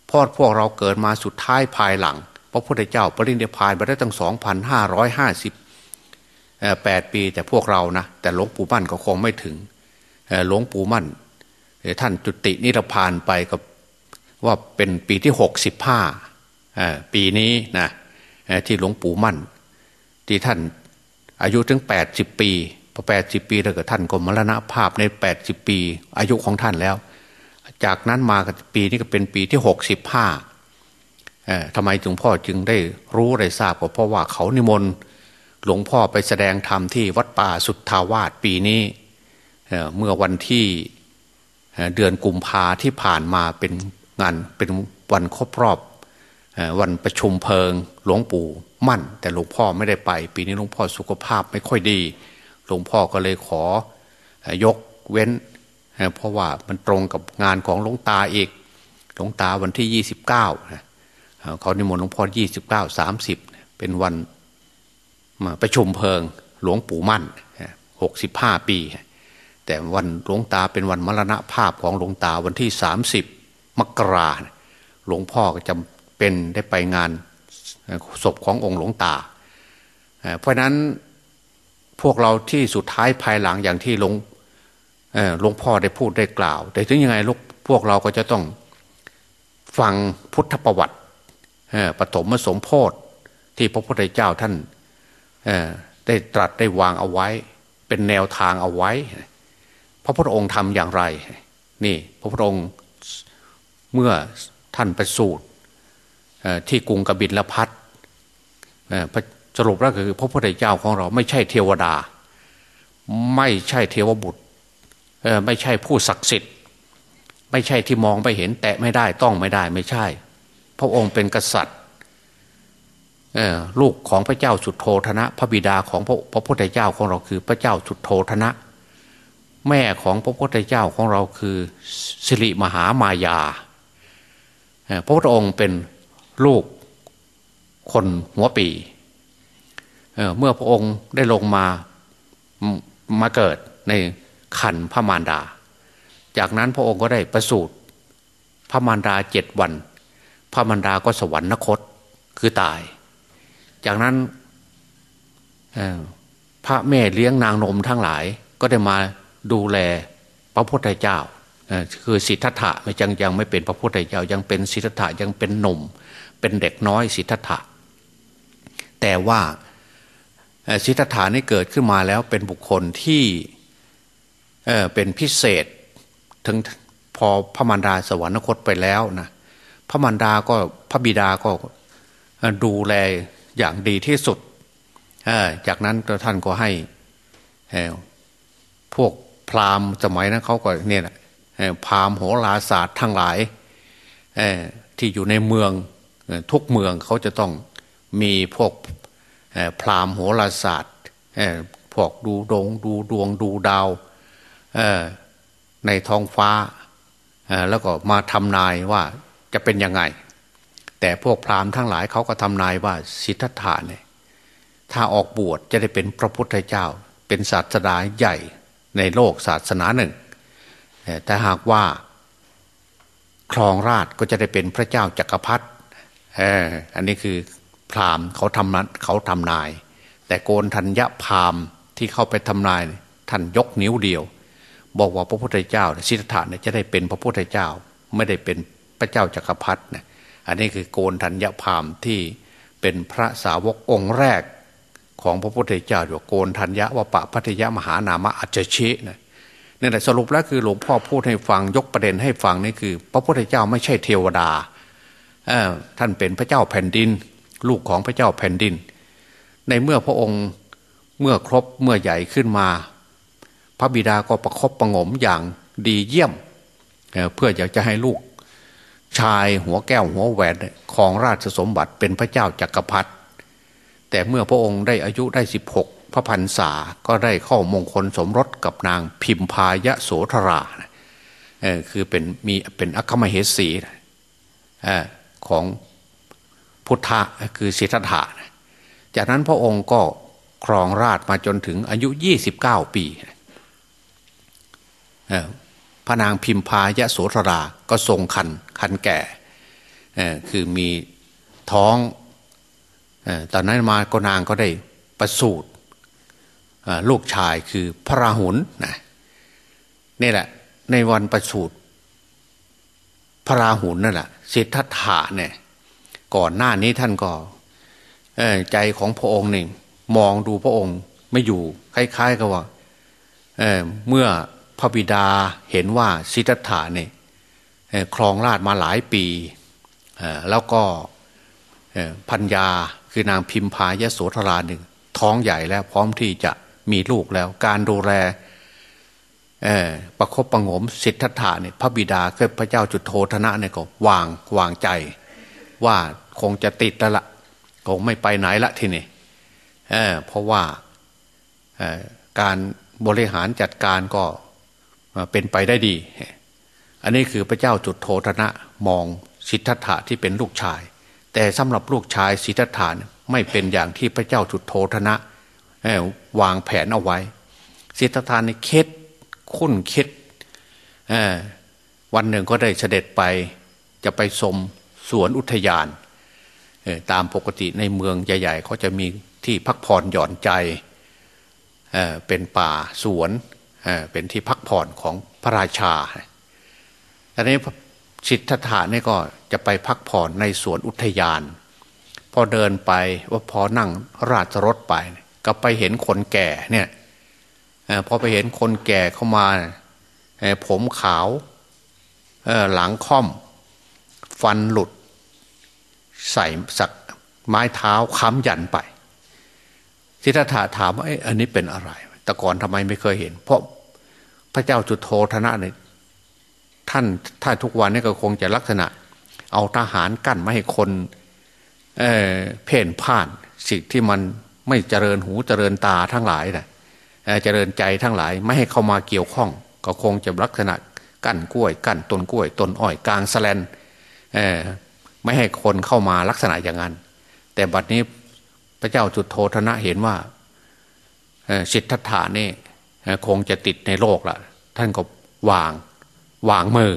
พอดพวกเราเกิดมาสุดท้ายภายหลัง พระพุทธเจ้าปรินิพพานไปได้ตั้งสองพันห้าร้อยห้าสิบแปดปีแต่พวกเรานะแต่หลวงปู่มั่นก็คงไม่ถึงหลวงปู่มั่นท่านจุตินิพพานไปกับว่าเป็นปีที่หกสิบห้า ปีนี้นะที่หลวงปู่มั่น ที่ท่านอายุถึงแปดสิบปีพอแปดสิบปีแล้วก็ท่านก็มรณภาพในแปดสิบปี อายุของท่านแล้ว จากนั้นมาปีนี้ก็เป็นปีที่หกสิบห้าทำไมหลวงพ่อจึงได้รู้ได้ทราบก็เพราะว่าเขานิมนต์หลวงพ่อไปแสดงธรรมที่วัดป่าสุทธาวาสปีนี้เมื่อวันที่เดือนกุมภาที่ผ่านมาเป็นงานเป็นวันครบรอบ วันประชุมเพลิงหลวงปู่มั่น แต่หลวงพ่อไม่ได้ไป ปีนี้หลวงพ่อสุขภาพไม่ค่อยดี หลวงพ่อก็เลยขอยกเว้น เพราะว่ามันตรงกับงานของหลวงตาอีกหลวงตาวันที่ยี่สิบเก้าเขานิมนต์หลวงพ่อยี่สิบเก้าสามสิบเป็นวันมาประชุมเพลิงหลวงปู่มั่นหกสิบห้าปี แต่วันหลวงตาเป็นวันมรณภาพของหลวงตาวันที่สามสิบมกราหลวงพ่อก็จะ เป็นได้ไปงานศพขององค์หลวงตา เพราะนั้นพวกเราที่สุดท้ายภายหลังอย่างที่หลวงหลวงพ่อได้พูดได้กล่าว แต่ถึงยังไงลูกพวกเราก็จะต้องฟังพุทธประวัติปฐมสมโพธิที่พระพุทธเจ้าท่านได้ตรัสได้วางเอาไว้ เป็นแนวทางเอาไว้ พระพุทธองค์ทำอย่างไร นี่ พระพุทธองค์เมื่อท่านประสูติ ที่กรุงกบิลพัทสรุปแล้วคือ พระพุทธเจ้าของเราไม่ใช่เทวดา ไม่ใช่เทวบุตรไม่ใช่ผู้ศักดิ์สิทธิ์ ไม่ใช่ที่มองไปเห็นแตะไม่ได้ต้องไม่ได้ไม่ใช่ พระองค์เป็นกษัตริย์ลูกของพระเจ้าสุดโทธนะ พระบิดาของพระพระพุทธเจ้าของเราคือพระเจ้าสุดโทธนะ แม่ของพระพุทธเจ้าของเราคือสิริมหามายาพระพุทธองค์เป็น ลูกคนหัวปีเเมื่อพระองค์ได้ลงมามาเกิดในขันพระมารดา จากนั้นพระองค์ก็ได้ประสูติพระมารดาเจ็ดวัน พระมารดาก็สวรรคตคือตาย จากนั้นพระแม่เลี้ยงนางนมทั้งหลายก็ได้มาดูแลพระพุทธเจ้าคือสิทธัตถะไม่ยังยังไม่เป็นพระพุทธเจ้ายังเป็นสิทธัตถะยังเป็นหนุ่ม เป็นเด็กน้อยสิทธัตถะ แต่ว่าสิทธัตถานี่เกิดขึ้นมาแล้วเป็นบุคคลที่เเป็นพิเศษถึงพอพระมารดาสวรรคตไปแล้วนะพระมารดาก็พระบิดาก็ดูแลอย่างดีที่สุด จากนั้นท่านก็ให้พวกพราหมณ์สมัยนั้นเขาก็เนี่ยพราหมณ์โหราศาสตร์ทั้งหลายที่อยู่ในเมือง ทุกเมืองเขาจะต้องมีพวกพราหมณ์โหราศาสตร์พวกดูดงดูดวงดูดาวในท้องฟ้า แล้วก็มาทำนายว่าจะเป็นยังไง แต่พวกพราหมณ์ทั้งหลายเขาก็ทำนายว่าสิทธัตถะเนี่ยถ้าออกบวชจะได้เป็นพระพุทธเจ้า เป็นศาสดาใหญ่ในโลกศาสนาหนึ่ง แต่หากว่าครองราชก็จะได้เป็นพระเจ้าจักรพรรดิ อันนี้คือพราหมณ์เขาทำนั้นเขาทำนาย แต่โกนธัญญพราหมณ์ที่เข้าไปทำนายท่านยกนิ้วเดียว บอกว่าพระพุทธเจ้าสิทธัตถะจะได้เป็นพระพุทธเจ้า ไม่ได้เป็นพระเจ้าจักรพรรดินะอันนี้คือโกนธัญญพราหมณ์ที่เป็นพระสาวกองค์แรกของพระพุทธเจ้าอยู่โกนธัญญะวปะพัทยมหานามะอัจฉรินะนี่แหละสรุปแล้วคือหลวงพ่อพูดให้ฟังยกประเด็นให้ฟังนี่คือ พระพุทธเจ้าไม่ใช่เทวดา ท่านเป็นพระเจ้าแผ่นดิน ลูกของพระเจ้าแผ่นดิน ในเมื่อพระองค์เมื่อครบเมื่อใหญ่ขึ้นมา พระบิดาก็ประครบประงมอย่างดีเยี่ยมเพื่ออยากจะให้ลูก ชายหัวแก้วหัวแหวนของราชสมบัติเป็นพระเจ้าจักรพรรดิแต่เมื่อพระองค์ได้อายุได้สิบหกพระพันษาก็ได้เข้ามงคลสมรสกับนางพิมพายะโสธราคือเป็นมีเป็นอัคมเหสี ของพุทธะคือสิทธัตถะจากนั้นพระองค์ก็ครองราชมาจนถึงอายุ 29 ปีพระนางพิมพายะโสธราก็ทรงคันคันแก่คือมีท้องตอนนั้นมาก็นางก็ได้ประสูติลูกชายคือพระราหุลนะนี่แหละ ในวันประสูติ พระราหุลนั่นแหละสิทธัตถะเนี่ย ก่อนหน้านี้ท่านก็ใจของพระองค์หนึ่งมองดูพระองค์ไม่อยู่คล้ายๆกับว่าเเมื่อพระบิดาเห็นว่าสิทธัตถะเนี่ยครองราชมาหลายปีแล้วก็พัญญาคือนางพิมพายโสธราหนึ่งท้องใหญ่แล้วพร้อมที่จะมีลูกแล้ว การดูแล ประคบประงมสิทธัตถะเนี่ยพระบิดาคือพระเจ้าจุดโทธนะเนี่ยก็วางวางใจ ว่าคงจะติดแล้วละคงไม่ไปไหนละทีนี้เเพราะว่าการบริหารจัดการก็เป็นไปได้ดี อันนี้คือพระเจ้าจุดโทธนะมองสิทธัตถะที่เป็นลูกชาย แต่สำหรับลูกชายสิทธัตถะไม่เป็นอย่างที่พระเจ้าจุดโทธนะวางแผนเอาไว้สิทธัตถะนี่เคด คุ้นคิดวันหนึ่งก็ได้เสด็จไป จะไปชมสวนอุทยานตามปกติในเมืองใหญ่ๆเขาจะมีที่พักผ่อนหย่อนใจเป็นป่าสวนเป็นที่พักผ่อนของพระราชาตอนนี้สิทธัตถะนี่ก็จะไปพักผ่อนในสวนอุทยาน พอเดินไปว่าพอนั่งราชรถไป ก็ไปเห็นคนแก่เนี่ย พอไปเห็นคนแก่เข้ามาผมขาวหลังค่อม ฟันหลุด ใส่สักไม้เท้าค้ำยันไปสิทธัตถะถามว่าอันนี้เป็นอะไร แต่ก่อนทำไมไม่เคยเห็น เพราะพระเจ้าจุโธธนะเนี่ยท่านถ้าทุกวันนี้ก็คงจะลักษณะ เอาทหารกั้นไม่ให้คนเเพ่นพ่านสิ่งที่มันไม่เจริญหูเจริญตาทั้งหลายนะ เจริญใจทั้งหลายไม่ให้เข้ามาเกี่ยวข้อง ก็คงจะลักษณะกั้นกล้วย กั้นต้นกล้วยต้นอ้อยกลางสแลนไม่ให้คนเข้ามาลักษณะอย่างนั้น แต่บัดนี้พระเจ้าจุดโทธนะเห็นว่าสิทธัตถานี่คงจะติดในโลกละท่านก็วางวางมือ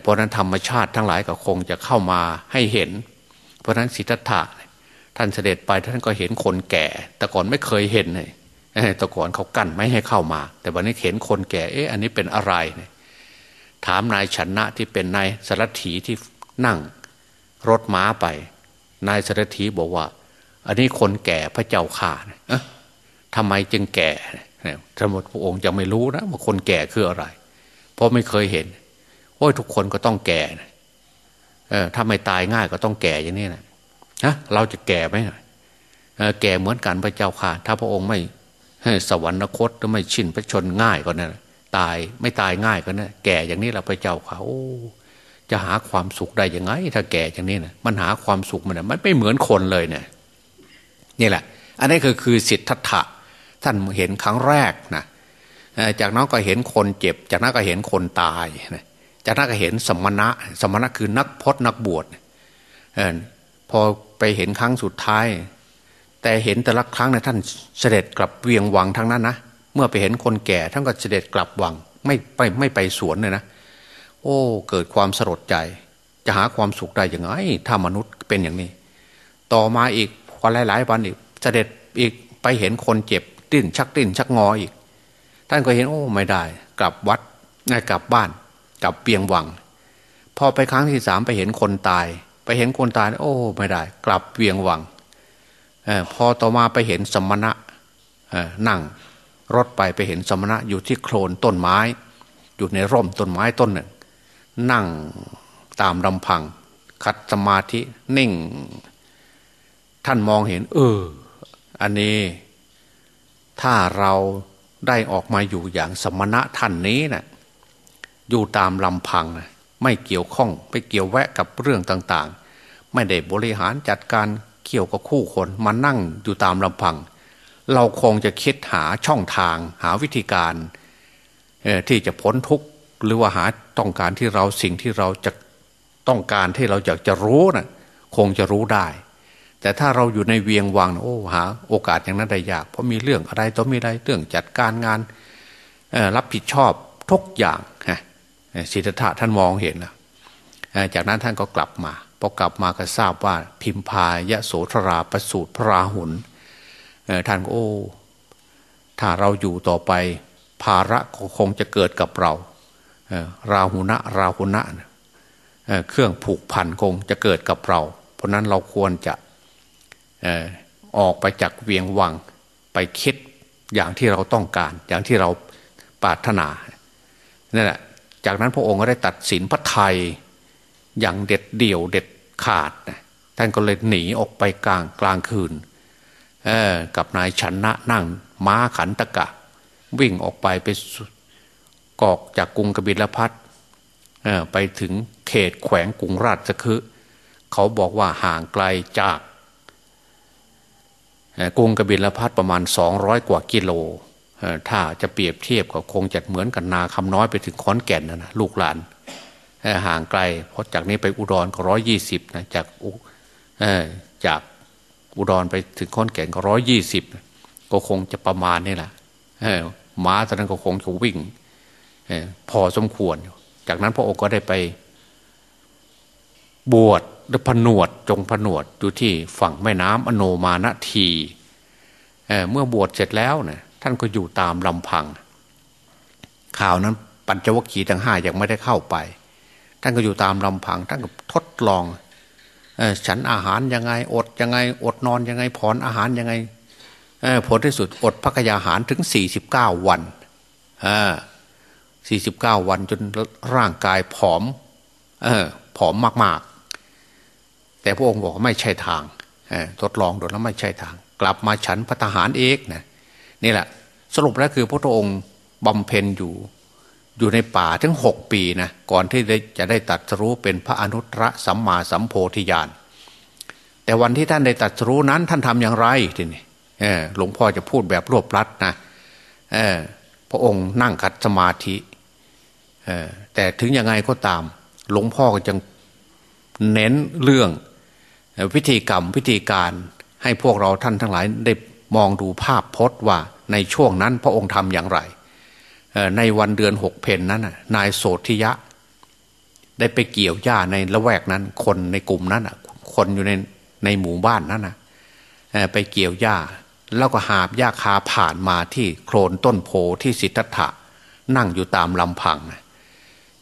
เพราะนั้นธรรมชาติทั้งหลายก็คงจะเข้ามาให้เห็น เพราะนั้นสิทธัตถะท่านเสด็จไปท่านก็เห็นคนแก่ แต่ก่อนไม่เคยเห็นเลย แต่ก่อนเขากั้นไม่ให้เข้ามา แต่วันนี้เห็นคนแก่ เอ๊ะ อันนี้เป็นอะไร ถามนายชนะที่เป็นนายสารถีที่นั่ง รถม้าไป นายสารถีบอกว่า อันนี้คนแก่พระเจ้าข่าทำไมจึงแก่สมมติพระองค์ยังไม่รู้นะว่าคนแก่คืออะไร เพราะไม่เคยเห็นโอ้ยทุกคนก็ต้องแก่เออถ้าไม่ตายง่ายก็ต้องแก่อย่างนี้นะฮะเราจะแก่ไหมแก่เหมือนกันพระเจ้าค่ะ ถ้าพระองค์ไม่ สวรรคตหรือไม่ชินพระชนง่ายก็นั่นตายไม่ตายง่ายก็นั่นแก่อย่างนี้เราพระเจ้าเขาจะหาความสุขได้ยังไง ถ้าแก่อย่างนี้นะมันหาความสุขมันมันไม่เหมือนคนเลยเนี่ยนี่แหละ อันนี้คือคือสิทธัตถะท่านเห็นครั้งแรกนะจากนั้นก็เห็นคนเจ็บ จากนั้นก็เห็นคนตายนะจากนั้นก็เห็นสมณะ สมณะคือนักพจนักบวชพอไปเห็นครั้งสุดท้าย แต่เห็นแต่ละครั้งนะท่านเสด็จกลับเวียงวังทั้งนั้นนะเมื่อไปเห็นคนแก่ท่านก็เสด็จกลับวังไม่ไปไม่ไปสวนเลยนะ โอ้ เกิดความสลดใจ จะหาความสุขได้ยังไง ถ้ามนุษย์เป็นอย่างนี้ ต่อมาอีกวันหลาย ๆ วันอีกเสด็จอีกไปเห็นคนเจ็บดิ้นชักดิ้นชักงออีก ท่านก็เห็นโอ้ไม่ได้ กลับวัดกลับบ้าน กลับเปียงวัง พอไปครั้งที่สามไปเห็นคนตาย ไปเห็นคนตาย โอ้ ไม่ได้ กลับเวียงวัง พอต่อมาไปเห็นสมณะนั่งรถไปไปเห็นสมณะอยู่ที่โคลนต้นไม้ อยู่ในร่มต้นไม้ต้นหนึ่ง นั่งตามลำพัง คัดสมาธินิ่ง ท่านมองเห็น เออ อันนี้ถ้าเราได้ออกมาอยู่อย่างสมณะท่านนี้นะ่ะอยู่ตามลำพังนะไม่เกี่ยวข้องไม่เกี่ยวแวะกับเรื่องต่าง ๆ ไม่ได้บริหารจัดการ เกี่ยวกับคู่คนมานั่งอยู่ตามลำพัง เราคงจะคิดหาช่องทางหาวิธีการที่จะพ้นทุกข์หรือว่าหาต้องการที่เราสิ่งที่เราจะต้องการที่เราอยากจะรู้นะ่ะคงจะรู้ได้ แต่ถ้าเราอยู่ในเวียงวังโอ้หา โอกาสอย่างนั้นได้ยาก เพราะมีเรื่องอะไรต้องมีอะไรเรื่องจัดการงานรับผิดชอบทุกอย่างฮะสิทธะท่านมองเห็นนะจากนั้นท่านก็กลับมา อ กลับมาก็ทราบว่าพิมพายะโสธราประสูตรพระราหุลท่านโอ้ ถ้าเราอยู่ต่อไป ภาระคงจะเกิดกับเราราหุณะราหุณะเครื่องผูกพันคงจะเกิดกับเรา เพราะนั้นเราควรจะออกไปจากเวียงวังไปคิดอย่างที่เราต้องการ อย่างที่เราปรารถนานั่นแหละจากนั้นพระองค์ก็ได้ตัดสินพระไทยอย่างเด็ดเดี่ยวเด็ด ขาดท่านก็เลยหนีออกไปกลางกลางคืนกับนายชนะนั่งม้าขันตะกะ วิ่งออกไปไปกอกจากกรุงกบิลพัทไปถึงเขตแขวงกรุงราชคฤห์เขาบอกว่าห่างไกลจากกรุงกบิลพัทประมาณสองร้อยกว่ากิโล ถ้าจะเปรียบเทียบก็คงจะเหมือนกันนาคำน้อยไปถึงขอนแก่นนะลูกหลาน ห่างไกล เพราะจากนี้ไปอุดรก็ร้อยยี่สิบนะจากจากอุดรไปถึงค้อนแก่นก็ร้อยยี่สิบก็คงจะประมาณนี่แหละม้าตอนนั้นก็คงจะวิ่งพอสมควร จากนั้นพระองค์ก็ได้ไป บวชหรือผนวดจงผนวดอยู่ที่ฝั่งแม่น้ำอโนมาณทีเเมื่อบวชเสร็จแล้วเนี่ยท่านก็อยู่ตามลำพัง ข่าวนั้นปัญจวัคคีย์ทั้งห้ายังไม่ได้เข้าไป ท่านก็อยู่ตามลำพังท่านก็ทดลองฉันอาหารยังไงอดยังไง อดนอนยังไงผ่อนอาหารยังไงผลที่สุดอดพักยาหารถึงสี่สิบเก้าวันสี่สิบเก้าวันจนร่างกายผอมอผอมมากๆ แต่พระองค์บอกไม่ใช่ทางทดลองดูแล้วไม่ใช่ทาง กลับมาฉันพัฒหารเอกนะนี่แหละ สรุปแล้วคือพระองค์บำเพ็ญอยู่ อยู่ในป่าถึงหกปีนะก่อนที่จะได้ตัดรู้เป็นพระอนุตตรสัมมาสัมโพธิญาณแต่วันที่ท่านได้ตัดรู้นั้น ท่านทำอย่างไรทีนี้หลวงพ่อจะพูดแบบรวบลัดนะพระองค์นั่งคัดสมาธิแต่ถึงยังไงก็ตาม หลวงพ่อก็ยังเน้นเรื่องพิธีกรรมพิธีการให้พวกเราท่านทั้งหลายได้มองดูภาพพจน์ว่าในช่วงนั้นพระองค์ทำอย่างไร ในวันเดือนหกเพนนั้นนายโสธิยะ ได้ไปเกี่ยวหญ้าในละแวกนั้น คนในกลุ่มนั้นคนอยู่ในในหมู่บ้านนั้นไปเกี่ยวหญ้า แล้วก็หาบหญ้าคาผ่านมาที่โคลนต้นโพที่สิทธัตถะนั่งอยู่ตามลำพัง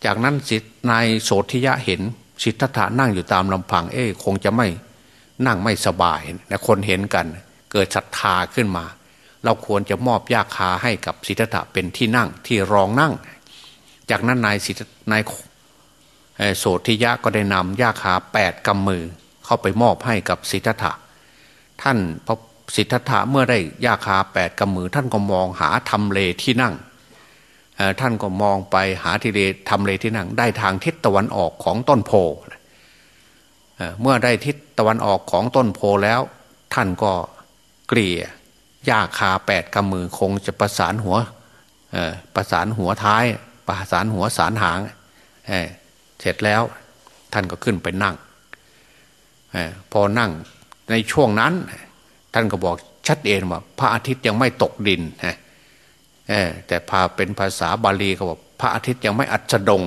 จากนั้นนายโสธิยะเห็นสิทธัตถะนั่งอยู่ตามลำพัง เอ๊คงจะไม่นั่งไม่สบายนะคนเห็นกัน เกิดศรัทธาขึ้นมา เราควรจะมอบยาคาให้กับสิทธัตถะเป็นที่นั่งที่รองนั่ง จากนั้นนายสิทธนายโสธิยะก็ได้นำยาคาแปดกำมือเข้าไปมอบให้กับสิทธัตถะท่านพระสิทธัตถะเมื่อได้ยาคาแปดกำมือ ท่านก็มองหาทำเลที่นั่งท่านก็มองไปหาทีเลทำเลที่นั่ง ได้ทางทิศตะวันออกของต้นโพเมื่อได้ทิศตะวันออกของต้นโพแล้ว ท่านก็เกลี่ย ยาคาแปดกำมือคงจะประสานหัวประสานหัวท้าย ประสานหัวสารหางเเสร็จแล้วท่านก็ขึ้นไปนั่งอพอนั่งในช่วงนั้น ท่านก็บอกชัดเจนว่า พระอาทิตย์ยังไม่ตกดินแต่พาเป็นภาษาบาลีก็บอกพระอาทิตย์ยังไม่อัจดง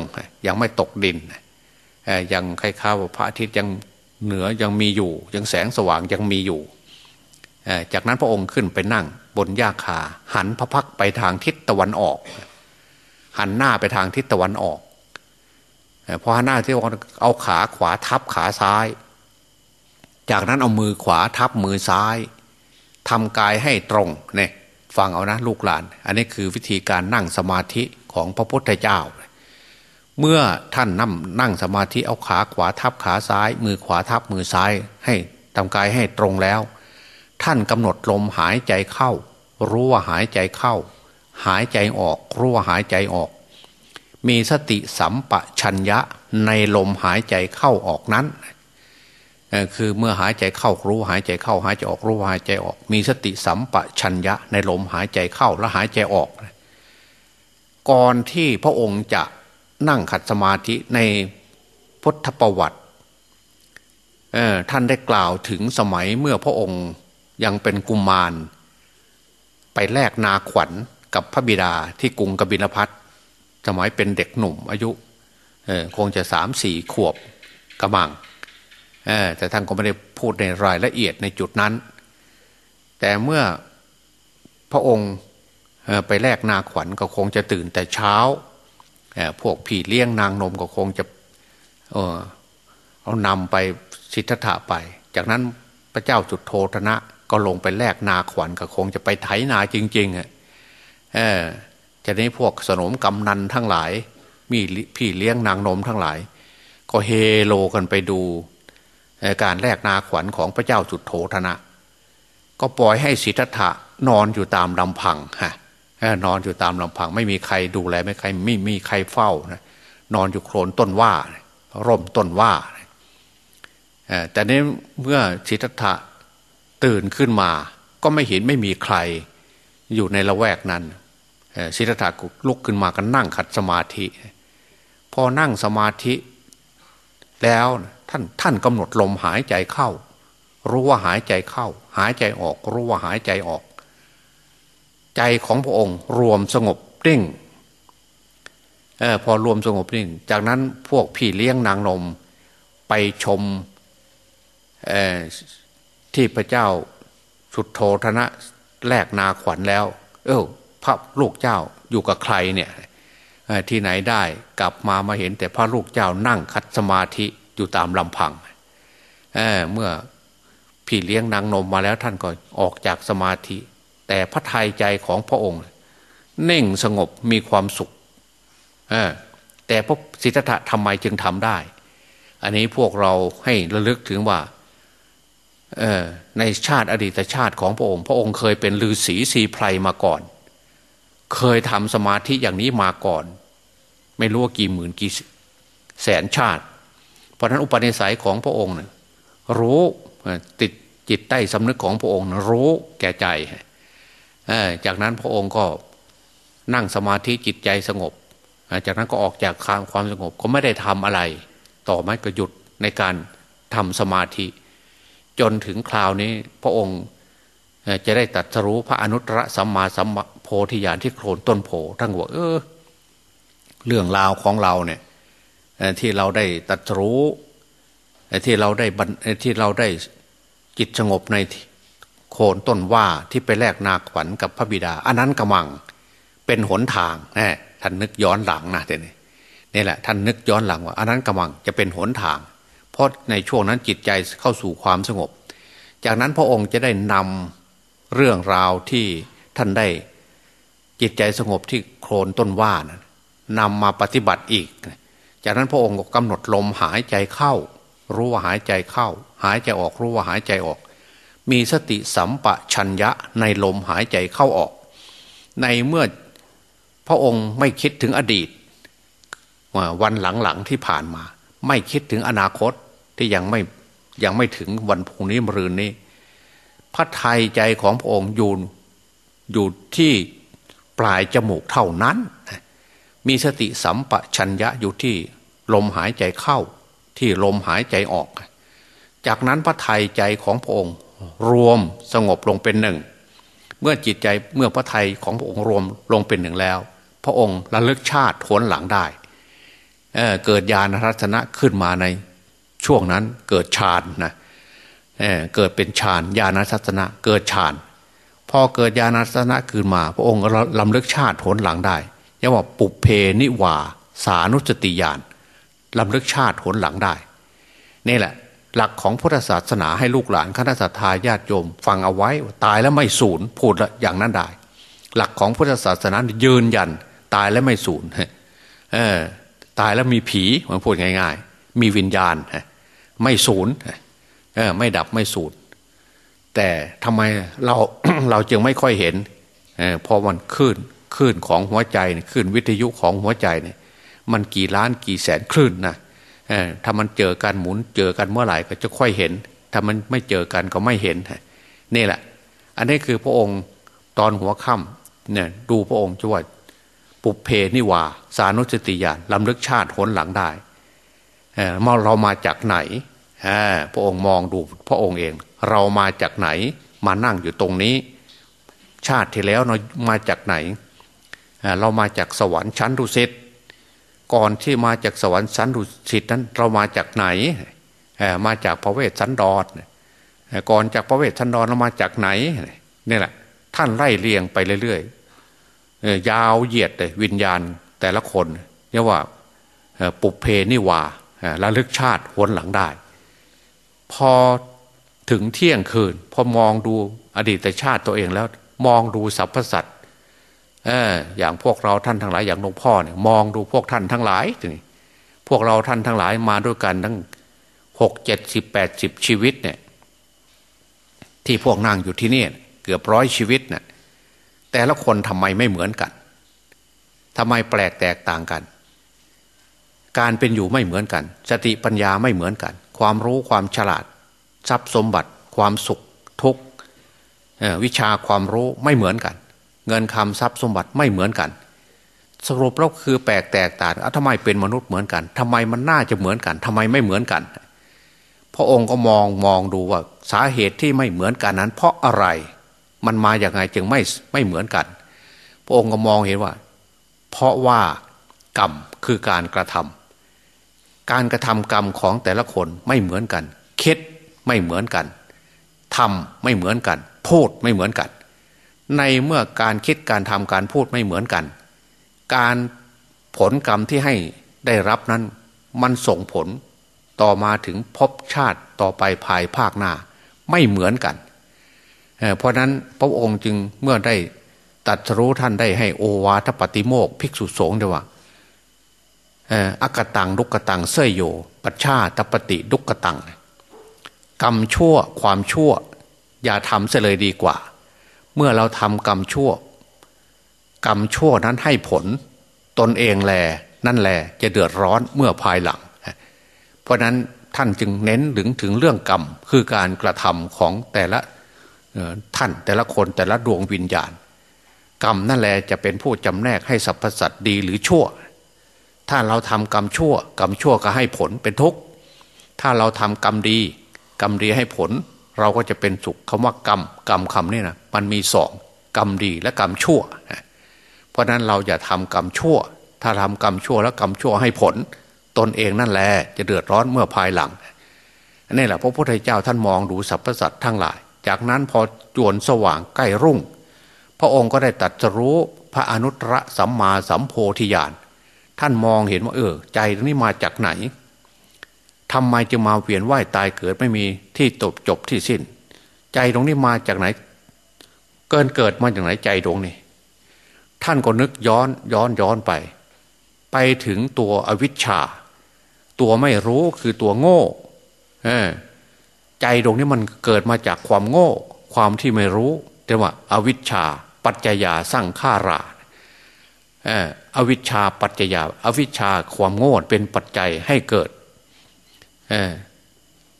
ยังไม่ตกดินยังคล้ายๆว่าพระอาทิตย์ยังเหนือยังมีอยู่ ยังแสงสว่างยังมีอยู่ จากนั้นพระองค์ขึ้นไปนั่งบนหญ้าคา หันพระพักไปทางทิศตะวันออก หันหน้าไปทางทิศตะวันออกพอหันหน้าที่เอาขาขวาทับขาซ้าย จากนั้นเอามือขวาทับมือซ้ายทำกายให้ตรงเนี่ยฟังเอานะลูกหลาน อันนี้คือวิธีการนั่งสมาธิของพระพุทธเจ้า เมื่อท่านนั่งนั่งสมาธิเอาขาขวาทับขาซ้าย มือขวาทับมือซ้าย ให้ทำกายให้ตรงแล้ว ท่านกำหนดลมหายใจเข้า รู้ว่าหายใจเข้า หายใจออกรู้ว่าหายใจออก มีสติสัมปชัญญะในลมหายใจเข้าออกนั้นคือเมื่อหายใจเข้ารู้หายใจเข้า หายใจออกรู้หายใจออก มีสติสัมปชัญญะในลมหายใจเข้าและหายใจออก ก่อนที่พระองค์จะนั่งขัดสมาธิในพุทธประวัติท่านได้กล่าวถึงสมัยเมื่อพระองค์ ยังเป็นกุมมาร ไปแลกนาขวัญกับพระบิดาที่กรุงกบิลพัทสมัยเป็นเด็กหนุ่มอายุคงจะสามสี่ขวบกระมังแต่ท่านก็ไม่ได้พูดในรายละเอียดในจุดนั้น แต่เมื่อพระองค์ไปแลกนาขวัญก็คงจะตื่นแต่เช้า พวกผีเลี้ยงนางนมก็คงจะเอานำไปสิทธัตถะไป จากนั้นพระเจ้าจุดโทธนะ ก็ลงไปแลกนาขวัญก็คงจะไปไถนาจริง ๆอะจะนี้พวกสนมกำนันทั้งหลาย มีพี่เลี้ยงนางนมทั้งหลาย ก็เฮโลกันไปดู การแลกนาขวัญของพระเจ้าจุดโธธนะ ก็ปล่อยให้สิทธัตถะนอนอยู่ตามลำพังฮะนอนอยู่ตามลำพัง ไม่มีใครดูแลไม่ใครไม่มีใครเฝ้านะนอนอยู่โคลนต้นว่าร่มต้นว่าแต่นี้เมื่อสิทธัตถะ ตื่นขึ้นมา ก็ไม่เห็นไม่มีใครอยู่ในละแวกนั้นสิทธัตถะลุกขึ้นมาก็นั่งขัดสมาธิ พอนั่งสมาธิ แล้วท่านท่านกำหนดลมหายใจเข้า รู้ว่าหายใจเข้า หายใจออก รู้ว่าหายใจออก ใจของพระองค์รวมสงบนิ่งอพอรวมสงบนิ่ง จากนั้นพวกพี่เลี้ยงนางนมไปชม ที่พระเจ้าสุดโทธนะแลกนาขวัญแล้ว เออพระลูกเจ้าอยู่กับใครเนี่ยที่ไหนได้กลับมามาเห็นแต่พระลูกเจ้านั่งคัดสมาธิอยู่ตามลำพังเเมื่อพี่เลี้ยงนางนมมาแล้วท่านก็ออกจากสมาธิ แต่พระทัยใจของพระองค์ เน่งสงบมีความสุขแต่พระสิทธะทำไมจึงทำได้ อันนี้พวกเราให้ระลึกถึงว่า ในชาติอดีตชาติของพระองค์ พระองค์เคยเป็นฤาษีสีไพรมาก่อน เคยทำสมาธิอย่างนี้มาก่อน ไม่รู้ว่ากี่หมื่นกี่แสนชาติ เพราะนั้นอุปนิสัยของพระองค์นะรู้ติดจิตใต้สำนึกของพระองค์นะรู้แก่ใจ จากนั้นพระองค์ก็นั่งสมาธิจิตใจสงบ จากนั้นก็ออกจากความสงบก็ไม่ได้ทำอะไร ต่อมาก็หยุดในการทำสมาธิ จนถึงคราวนี้พระองค์จะได้ตัดสรู้พระอนุตตรสัมมาสัมโพธิญาณที่โคลนต้นโพทั้งว่าเออ เรื่องราวของเราเนี่ยที่เราได้ตัดรู้ที่เราได้ที่เราได้จิตสงบในโคนต้นว่าที่ไปแลกนาขวัญกับพระบิดา อันนั้นกำลังเป็นหนทางนะท่านนึกย้อนหลังนะเดี๋ยวนี้นี่แหละท่านนึกย้อนหลังว่าอันนั้นกำลังจะเป็นหนทาง เพราะในช่วงนั้นจิตใจเข้าสู่ความสงบ จากนั้นพระองค์จะได้นำเรื่องราวที่ท่านได้จิตใจสงบที่โคลนต้นว่านะนำมาปฏิบัติอีก จากนั้นพระองค์ก็กำหนดลมหายใจเข้า รู้ว่าหายใจเข้า หายใจออกรู้ว่าหายใจออก มีสติสัมปะชัญญะในลมหายใจเข้าออก ในเมื่อพระองค์ไม่คิดถึงอดีตวันหลังๆที่ผ่านมา ไม่คิดถึงอนาคต ที่ยังไม่ยังไม่ถึงวันพุ่งนี้มรืนนี้ พระไทยใจของพระองค์อยู่อยู่ที่ปลายจมูกเท่านั้น มีสติสัมปชัญญะอยู่ที่ลมหายใจเข้า ที่ลมหายใจออก จากนั้นพระไทยใจของพระองค์รวมสงบลงเป็นหนึ่ง เมื่อจิตใจเมื่อพระไทยของพระองค์รวมลงเป็นหนึ่งแล้ว พระองค์ระลึกชาติทวนหลังได้เเกิดญาณรัตนะขึ้นมาใน ช่วงนั้นเกิดฌานนะเเกิดเป็นฌานญาณรัตนะ เกิดฌานพอเกิดญาณรัตนะขึ้นมา พระองค์ลำลึกชาติทวนหลังได้เรียกว่าปุเพนิวาสานุสติญาณลำลึกชาติทวนหลังได้ นี่แหละ หลักของพุทธศาสนาให้ลูกหลานคณะสัตยาญาติโยม ฟังเอาไว้ตายแล้วไม่สูญพูดอย่างนั้นได้ หลักของพุทธศาสนายืนยัน ตายแล้วไม่สูญเออตายแล้วมีผีมันพูดง่าย ๆ มีวิญญาณ ไม่สูญเออไม่ดับไม่สูญแต่ทำไมเราเราจึงไม่ค่อยเห็นเออพอมันขึ้นขึ้นของหัวใจขึ้นวิทยุของหัวใจเนี่ย มันกี่ล้านกี่แสนคลื่นนะถ้ามันเจอกันหมุนเจอกันเมื่อไหร่ก็จะค่อยเห็น ถ้ามันไม่เจอกันก็ไม่เห็นนี่แหละ อันนี้คือพระองค์ตอนหัวค่ำเนี่ยดูพระองค์จวดปุเพนิวา สานุสติญาณลำลึกชาติหนหลังได้ มื่อเรามาจากไหนพระองค์มองดูพระองค์เอง เรามาจากไหน มานั่งอยู่ตรงนี้ ชาติที่แล้วเรามาจากไหน เรามาจากสวรรค์ชั้นดุสิตก่อนที่มาจากสวรรค์สันดุสิตนั้น เรามาจากไหน มาจากพระเวสสันดรก่อนจากพระเวสสันดรเรามาจากไหนนี่แหละ ท่านไล่เรียงไปเรื่อยๆยาวเหยียดเลยวิญญาณแต่ละคนเรียกว่าปุเพนิวา ระลึกชาติหวนหลังได้ พอถึงเที่ยงคืน พอมองดูอดีตชาติตัวเองแล้ว มองดูสรรพสัตวเอออย่างพวกเราท่านทั้งหลายอย่างหลวงพ่อเนี่ยมองดูพวกท่านทั้งหลายนี่พวกเราท่านทั้งหลายมาด้วยกันทั้งหกเจ็ดสิบแปดสิบชีวิตเนี่ย ที่พวกนั่งอยู่ที่นี่เกือบร้อยชีวิตเนี่ยแต่ละคนทำไมไม่เหมือนกันทำไมแปลกแตกต่างกัน การเป็นอยู่ไม่เหมือนกัน สติปัญญาไม่เหมือนกัน ความรู้ความฉลาด ทรัพย์สมบัติ ความสุขทุกวิชาความรู้ไม่เหมือนกัน เงินคำทรัพย์สมบัติไม่เหมือนกัน สรุปแล้วคือแปลกแตกต่างทำไมเป็นมนุษย์เหมือนกันทำไมมันน่าจะเหมือนกันทำไมไม่เหมือนกัน พระองค์ก็มองมองดูว่าสาเหตุที่ไม่เหมือนกันนั้น เพราะอะไรมันมาอย่างไงจึงไม่ไม่เหมือนกัน พระองค์ก็มองเห็นว่า เพราะว่ากรรมคือการกระทำ การกระทำกรรมของแต่ละคนไม่เหมือนกัน เคสไม่เหมือนกันทำไม่เหมือนกัน พูดไม่เหมือนกัน ในเมื่อการคิดการทำการพูดไม่เหมือนกัน การผลกรรมที่ให้ได้รับนั้น มันส่งผลต่อมาถึงพบชาติต่อไปภายภาคหน้า ไม่เหมือนกันเพราะนั้นพระองค์จึงเมื่อได้ตัดรู้ท่านได้ให้โอวาทปฏิโมกภิกษุสงฆ์เดียว่า อักตังดุกตังเสยโย ปัชชาตปฏิดุกตัง กรรมชั่วความชั่ว อย่าทำเสเลยดีกว่า เมื่อเราทำกรรมชั่ว กรรมชั่วนั้นให้ผล ตนเองแล นั่นแหละจะเดือดร้อนเมื่อภายหลัง เพราะนั้นท่านจึงเน้นถึงถึงเรื่องกรรม คือการกระทำของแต่ละท่านแต่ละคนแต่ละดวงวิญญาณ กรรมนั่นแหละจะเป็นผู้จำแนกให้สรรพสัตว์ดีหรือชั่ว ถ้าเราทำกรรมชั่ว กรรมชั่วก็ให้ผลเป็นทุกข์ถ้าเราทำกรรมดี กรรมดีให้ผล เราก็จะเป็นสุขคำว่ากรรมกรรมคำนี่นะมันมีสองกรรมดีและกรรมชั่ว เพราะนั้นเราอย่าทำกรรมชั่ว ถ้าทำกรรมชั่วแล้วกรรมชั่วให้ผล ตนเองนั่นแหละจะเดือดร้อนเมื่อภายหลังนี่แหละพระพุทธเจ้าท่านมองดูสรรพสัตว์ทั้งหลาย จากนั้นพอจวนสว่างใกล้รุ่ง พระองค์ก็ได้ตัดรู้พระอนุตตรสัมมาสัมโพธิญาณ ท่านมองเห็นว่า เออ ใจนี้มาจากไหนทำไมจะมาเวียนว่ายตายเกิดไม่มีที่จบจบที่สิ้น ใจตรงนี้มาจากไหน เกินเกิดมาจากไหนใจตรงนี้ ท่านก็นึกย้อนย้อนย้อนไป ไปถึงตัวอวิชชา ตัวไม่รู้คือตัวโง่ใจตรงนี้มันเกิดมาจากความโง่ ความที่ไม่รู้แต่ว่าอาวิชชา ปัจจยาสร้างข้ารา อวิชชาปัจจยาอวิชชาความโง่เป็นปัจจัยให้เกิด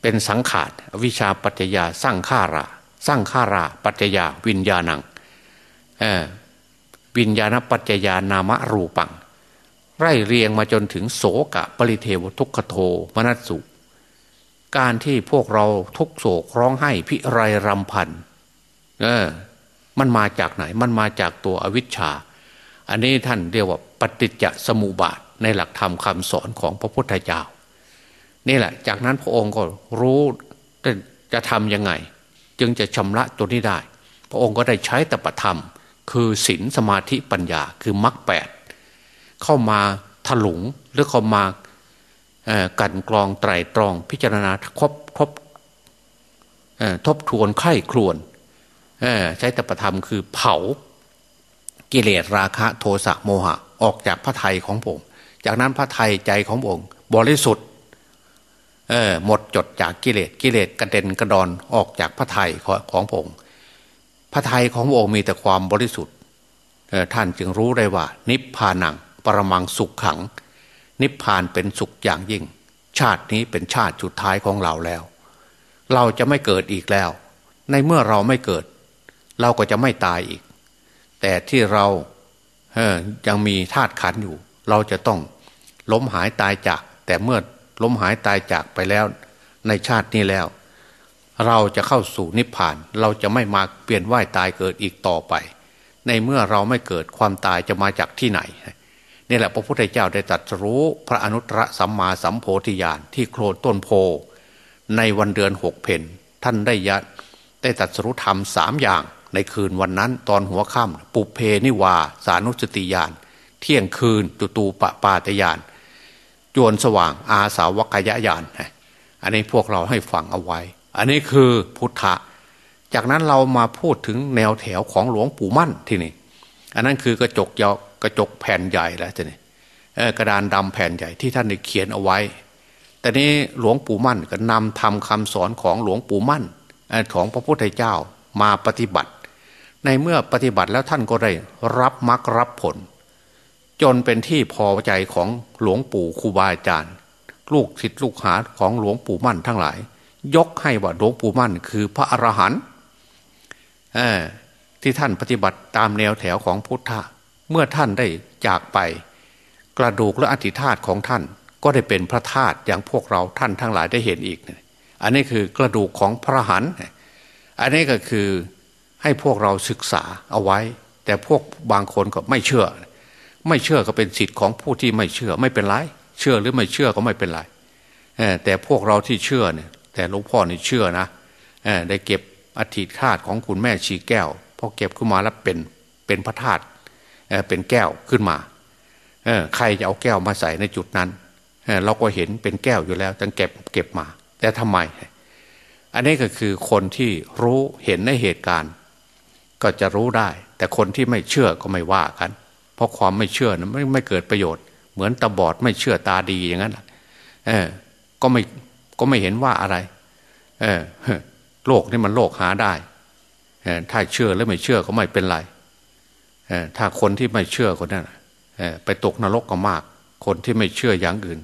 เป็นสังขารอวิชาปัจจยาสร้างข้าราสร้างข้าราปัจจยาวิญญาณังวิญญาณปัจจยานามรูปัง ไร่เรียงมาจนถึงโสกะปริเทวทุกขโทมนัสสุ การที่พวกเราทุกโศกร้องไห้พิไรรำพันเออมันมาจากไหนมันมาจากตัวอวิชชา อันนี้ท่านเรียกว่าปฏิจจสมุปบาทในหลักธรรมคำสอนของพระพุทธเจ้านี่แหละ จากนั้นพระองค์ก็รู้จะทำยังไง จึงจะชำระตัวนี้ได้ พระองค์ก็ได้ใช้ตปธรรม คือศีลสมาธิปัญญาคือมรรคแปดเข้ามาถลุงหรือเข้ามากันกรองไตรตรองพิจารณาครบครบทบทวนไข้ครวนใช้ตปธรรมคือเผา กิเลสราคะโทสะโมหะ ออกจากพระไทยของผมจากนั้นพระไทยใจขององค์ บริสุทธิ์หมดจดจากกิเลสกิเลสกระเด็นกระดอนออกจากพระไทยของพระองค์ พระไทยขององค์มีแต่ความบริสุทธิ์ท่านจึงรู้ได้ว่า นิพพานังปรมังสุขขัง นิพพานเป็นสุขอย่างยิ่ง ชาตินี้เป็นชาติสุดท้ายของเราแล้ว เราจะไม่เกิดอีกแล้ว ในเมื่อเราไม่เกิด เราก็จะไม่ตายอีก แต่ที่เราเยังมีธาตุขันอยู่ เราจะต้องล้มหายตายจาก แต่เมื่อล้มหายตายจากไปแล้ว ในชาตินี้แล้ว เราจะเข้าสู่นิพพาน เราจะไม่มาเปลี่ยนว่ายตายเกิดอีกต่อไป ในเมื่อเราไม่เกิดความตายจะมาจากที่ไหนนี่แหละพระพุทธเจ้าได้ตรัสรู้พระอนุตตรสัมมาสัมโพธิญาณที่โคลนต้นโพ ในวันเดือนหกเพนท่านได้ยัดได้ตรัสรู้ธรรมสามอย่าง ในคืนวันนั้น ตอนหัวค่ำปุเพนิวา สานุสติญาณเที่ยงคืนตุตูปปาตญาณจวนสว่างอาสาวกยญาณอันนี้พวกเราให้ฟังเอาไว้ อันนี้คือพุทธะ จากนั้นเรามาพูดถึงแนวแถวของหลวงปู่มั่นที่นี่ อันนั้นคือกระจกยาวกระจกแผ่นใหญ่แล้วจะนี่กระดานดำแผ่นใหญ่ที่ท่านได้เขียนเอาไว้ แต่นี้หลวงปู่มั่นก็นำทำคำสอนของหลวงปู่มั่นของพระพุทธเจ้ามาปฏิบัติ ในเมื่อปฏิบัติแล้วท่านก็ได้รับมรรครับผล จนเป็นที่พอใจของหลวงปู่ครูบาอาจารย์ ลูกศิษย์ลูกหาของหลวงปู่มั่นทั้งหลาย ยกให้ว่าหลวงปู่มั่นคือพระอรหันต์ที่ท่านปฏิบัติตามแนวแถวของพุทธะเมื่อท่านได้จากไป กระดูกและอธิธาตของท่านก็ได้เป็นพระธาตุอย่างพวกเราท่านทั้งหลายได้เห็นอีก อันนี้คือกระดูกของพระหันอันนี้ก็คือ ให้พวกเราศึกษาเอาไว้ แต่พวกบางคนก็ไม่เชื่อ ไม่เชื่อก็เป็นสิทธิ์ของผู้ที่ไม่เชื่อไม่เป็นไร เชื่อหรือไม่เชื่อก็ไม่เป็นไรแต่พวกเราที่เชื่อเนี่ย แต่หลวงพ่อนี่เชื่อนะได้เก็บอธิธาตของคุณแม่ชีแก้วพอเก็บขึ้นมาแล้วเป็นเป็นพระธาตุเป็นแก้วขึ้นมาใครจะเอาแก้วมาใส่ในจุดนั้นเราก็เห็นเป็นแก้วอยู่แล้วตั้งเก็บเก็บมา แต่ทำไม อันนี้ก็คือคนที่รู้เห็นในเหตุการณ์ ก็จะรู้ได้ แต่คนที่ไม่เชื่อก็ไม่ว่ากัน เพราะความไม่เชื่อนะไม่ไม่เกิดประโยชน์ เหมือนตาบอดไม่เชื่อตาดีอย่างนั้นเออ ก็ไม่ก็ไม่เห็นว่าอะไร เออโลกนี่มันโลกหาได้ถ้าเชื่อแล้วไม่เชื่อก็ไม่เป็นไรถ้าคนที่ไม่เชื่อคนนั้นไปตกนรกก็มาก คนที่ไม่เชื่ออย่างอื่น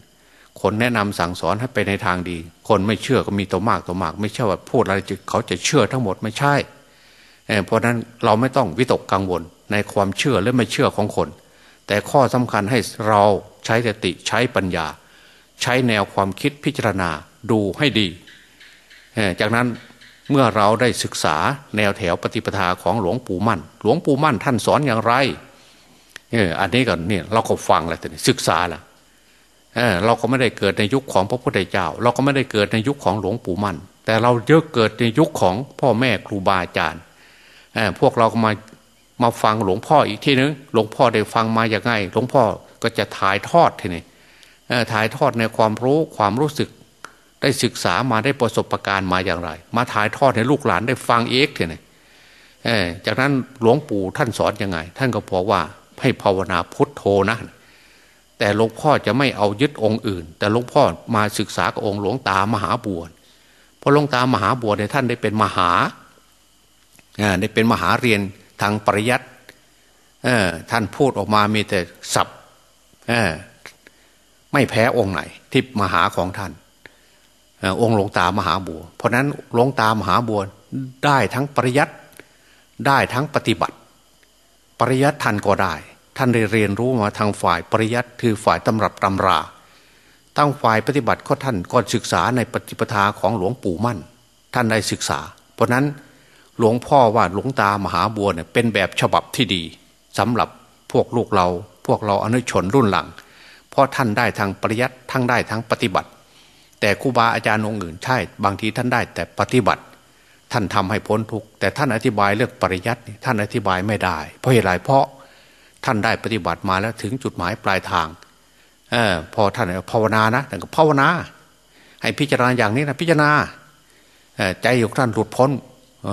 คนแนะนำสั่งสอนให้ไปในทางดี คนไม่เชื่อก็มีตัวมากตัวมาก ไม่ใช่ว่าพูดอะไรเขาจะเชื่อทั้งหมดไม่ใช่ เพราะนั้นเราไม่ต้องวิตกกังวลในความเชื่อและไม่เชื่อของคน แต่ข้อสำคัญให้เราใช้สติใช้ปัญญา ใช้แนวความคิดพิจารณาดูให้ดี จากนั้นเมื่อเราได้ศึกษาแนวแถวปฏิปทาของหลวงปู่มั่น หลวงปู่มั่นท่านสอนอย่างไรเอออันนี้ก่อนเนี่ยเราก็ฟังแหละแต่ศึกษาละเออเราก็ไม่ได้เกิดในยุคของพระพุทธเจ้า เราก็ไม่ได้เกิดในยุคของหลวงปู่มั่น แต่เราเยอะเกิดในยุคของพ่อแม่ครูบาอาจารย์ พวกเราก็มามาฟังหลวงพ่ออีกทีนึงหลวงพ่อได้ฟังมาอย่างไงหลวงพ่อก็จะถ่ายทอดทีนี้ถ่ายทอดในความรู้ความรู้สึก ได้ศึกษามาได้ประสบะการณ์มาอย่างไร มาถ่ายทอดให้ลูกหลานได้ฟังเอกเถอะเนี่จากนั้นหลวงปู่ท่านสอนยังไง ท่านก็บอกว่าให้ภาวนาพุทโธนะแต่หลวงพ่อจะไม่เอายึดองค์อื่น แต่หลวงพ่อมาศึกษากับองค์หลวงตามหาบัวพอหลวงตามหาบัวเนี่ยท่านได้เป็นมหา ได้เป็นมหาเรียนทางปริยัติท่านพูดออกมามีแต่สับไม่แพ้องค์ไหนที่มหาของท่านองค์หลวงตามหาบัว เพราะนั้นหลวงตามหาบัวได้ทั้งปริยัติได้ทั้งปฏิบัติ ปริยัติท่านก็ได้ ท่านได้เรียนรู้มาทางฝ่ายปริยัติคือฝ่ายตำรับตำราตั้งฝ่ายปฏิบัติก็ท่านก็ศึกษาในปฏิปทาของหลวงปู่มั่น ท่านได้ศึกษา เพราะนั้น หลวงพ่อว่าหลวงตามหาบัวเนี่ยเป็นแบบฉบับที่ดีสำหรับพวกลูกเรา พวกเราอนุชนรุ่นหลัง เพราะท่านได้ทางปริยัติทั้งได้ทั้งปฏิบัติ แต่ครูบาอาจารย์องค์อื่นใช่ บางทีท่านได้แต่ปฏิบัติ ท่านทำให้พ้นทุกแต่ท่านอธิบายเรื่องปริยัติท่านอธิบายไม่ได้ เพราะเหตุไรเพราะท่านได้ปฏิบัติมาแล้วถึงจุดหมายปลายทางออพอท่านภาวนานะท่านก็ภาวนา ให้พิจารณาอย่างนี้นะพิจารณาใจของท่านหลุดพ้น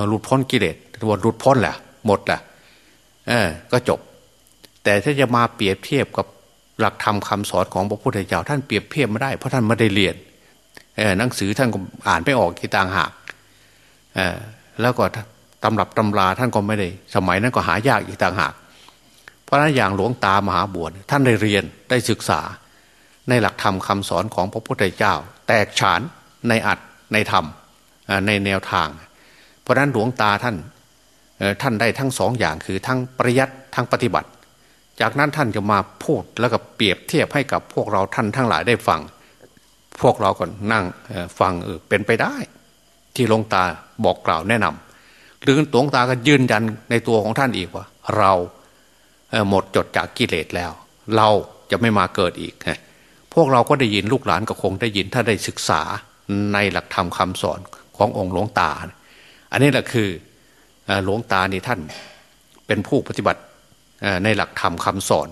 หลุดพ้นกิเลสตัวหลุดพ้นแหละหมดแหละก็จบ แต่ถ้าจะมาเปรียบเทียบกับหลักธรรมคาสอนของพระพุทธเจ้าท่านเปรียบเทียบไม่ได้ เพราะท่านไม่ได้เรียนหนังสือท่านก็อ่านไม่ออกกี่ต่างหากแล้วก็ตำรับตำราท่านก็ไม่ได้ สมัยนั้นก็หายากอีกต่างหาก เพราะนั้นอย่างหลวงตามหาบวชท่านได้เรียนได้ศึกษา ในหลักธรรมคาสอนของพระพุทธเจ้า แตกฉานในอัดในธรรมในแนวทาง ราะนั้นหลวงตาท่านท่านได้ทั้งสองอย่างคือทั้งปริยัติทั้งปฏิบัติ จากนั้นท่านจะมาพูดแล้วก็เปรียบเทียบให้กับพวกเราท่านทั้งหลายได้ฟัง พวกเราก็นั่งฟังเออเป็นไปได้ ที่หลวงตาบอกกล่าวแนะนำหรือหลวงตาก็ยืนยันในตัวของท่านอีกว่า เราหมดจดจากกิเลสแล้ว เราจะไม่มาเกิดอีกพวกเราก็ได้ยินลูกหลานก็คงได้ยินถ้าได้ศึกษาในหลักธรรมคาสอนขององค์หลวงตา อันนี้แหละคือหลวงตานี่ท่านเป็นผู้ปฏิบัติในหลักธรรมคาสอน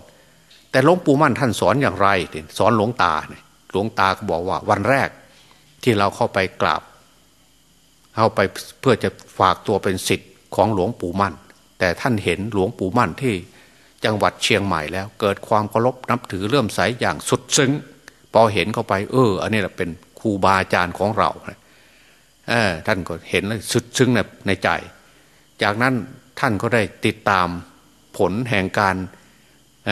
แต่หลวงปู่มั่นท่านสอนอย่างไร สอนหลวงตาหลวงตาก็บอกว่าวันแรกที่เราเข้าไปกราบ เข้าไปเพื่อจะฝากตัวเป็นสิทธิ์ของหลวงปู่มั่น แต่ท่านเห็นหลวงปู่มั่นที่จังหวัดเชียงใหม่แล้ว เกิดความเคารพนับถือเลื่อมใสอย่างสุดซึ้งพอเห็นเข้าไปเออ อันนี้แหละเป็นครูบาอาจารย์ของเราเออ ท่านก็เห็นแล้วสุดซึ้งในใจ จากนั้นท่านก็ได้ติดตามผลแห่งการเ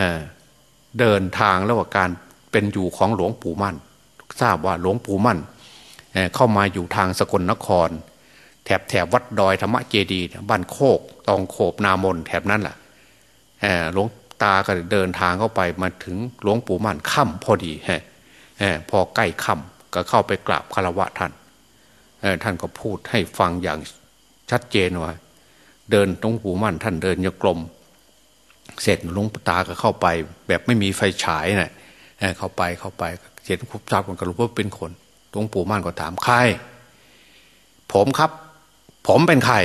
เดินทางระหว่าการเป็นอยู่ของหลวงปู่มั่น ทราบว่าหลวงปู่มั่นเเข้ามาอยู่ทางสกลนคร แถบแถบวัดดอยธรรมเจดีบ้านโคกตองโขบนามนแถบนั้นแหละหลวงตาก็เดินทางเข้าไปมาถึงหลวงปู่มั่นค่ำพอดีฮะพอใกล้ค่ำก็เข้าไปกราบคารวะท่าน ท่านก็พูดให้ฟังอย่างชัดเจนว่าเดินหลวงปู่มั่นท่านเดินยกลม เสร็จหลวงตาก็เข้าไป แบบไม่มีไฟฉายนะ่ะเข้าไปเข้าไปเห็นคุบทราบกันกรู้ว่าเป็นคนหลวงปู่มั่นก็ถามใครผมครับ ผมเป็นใคร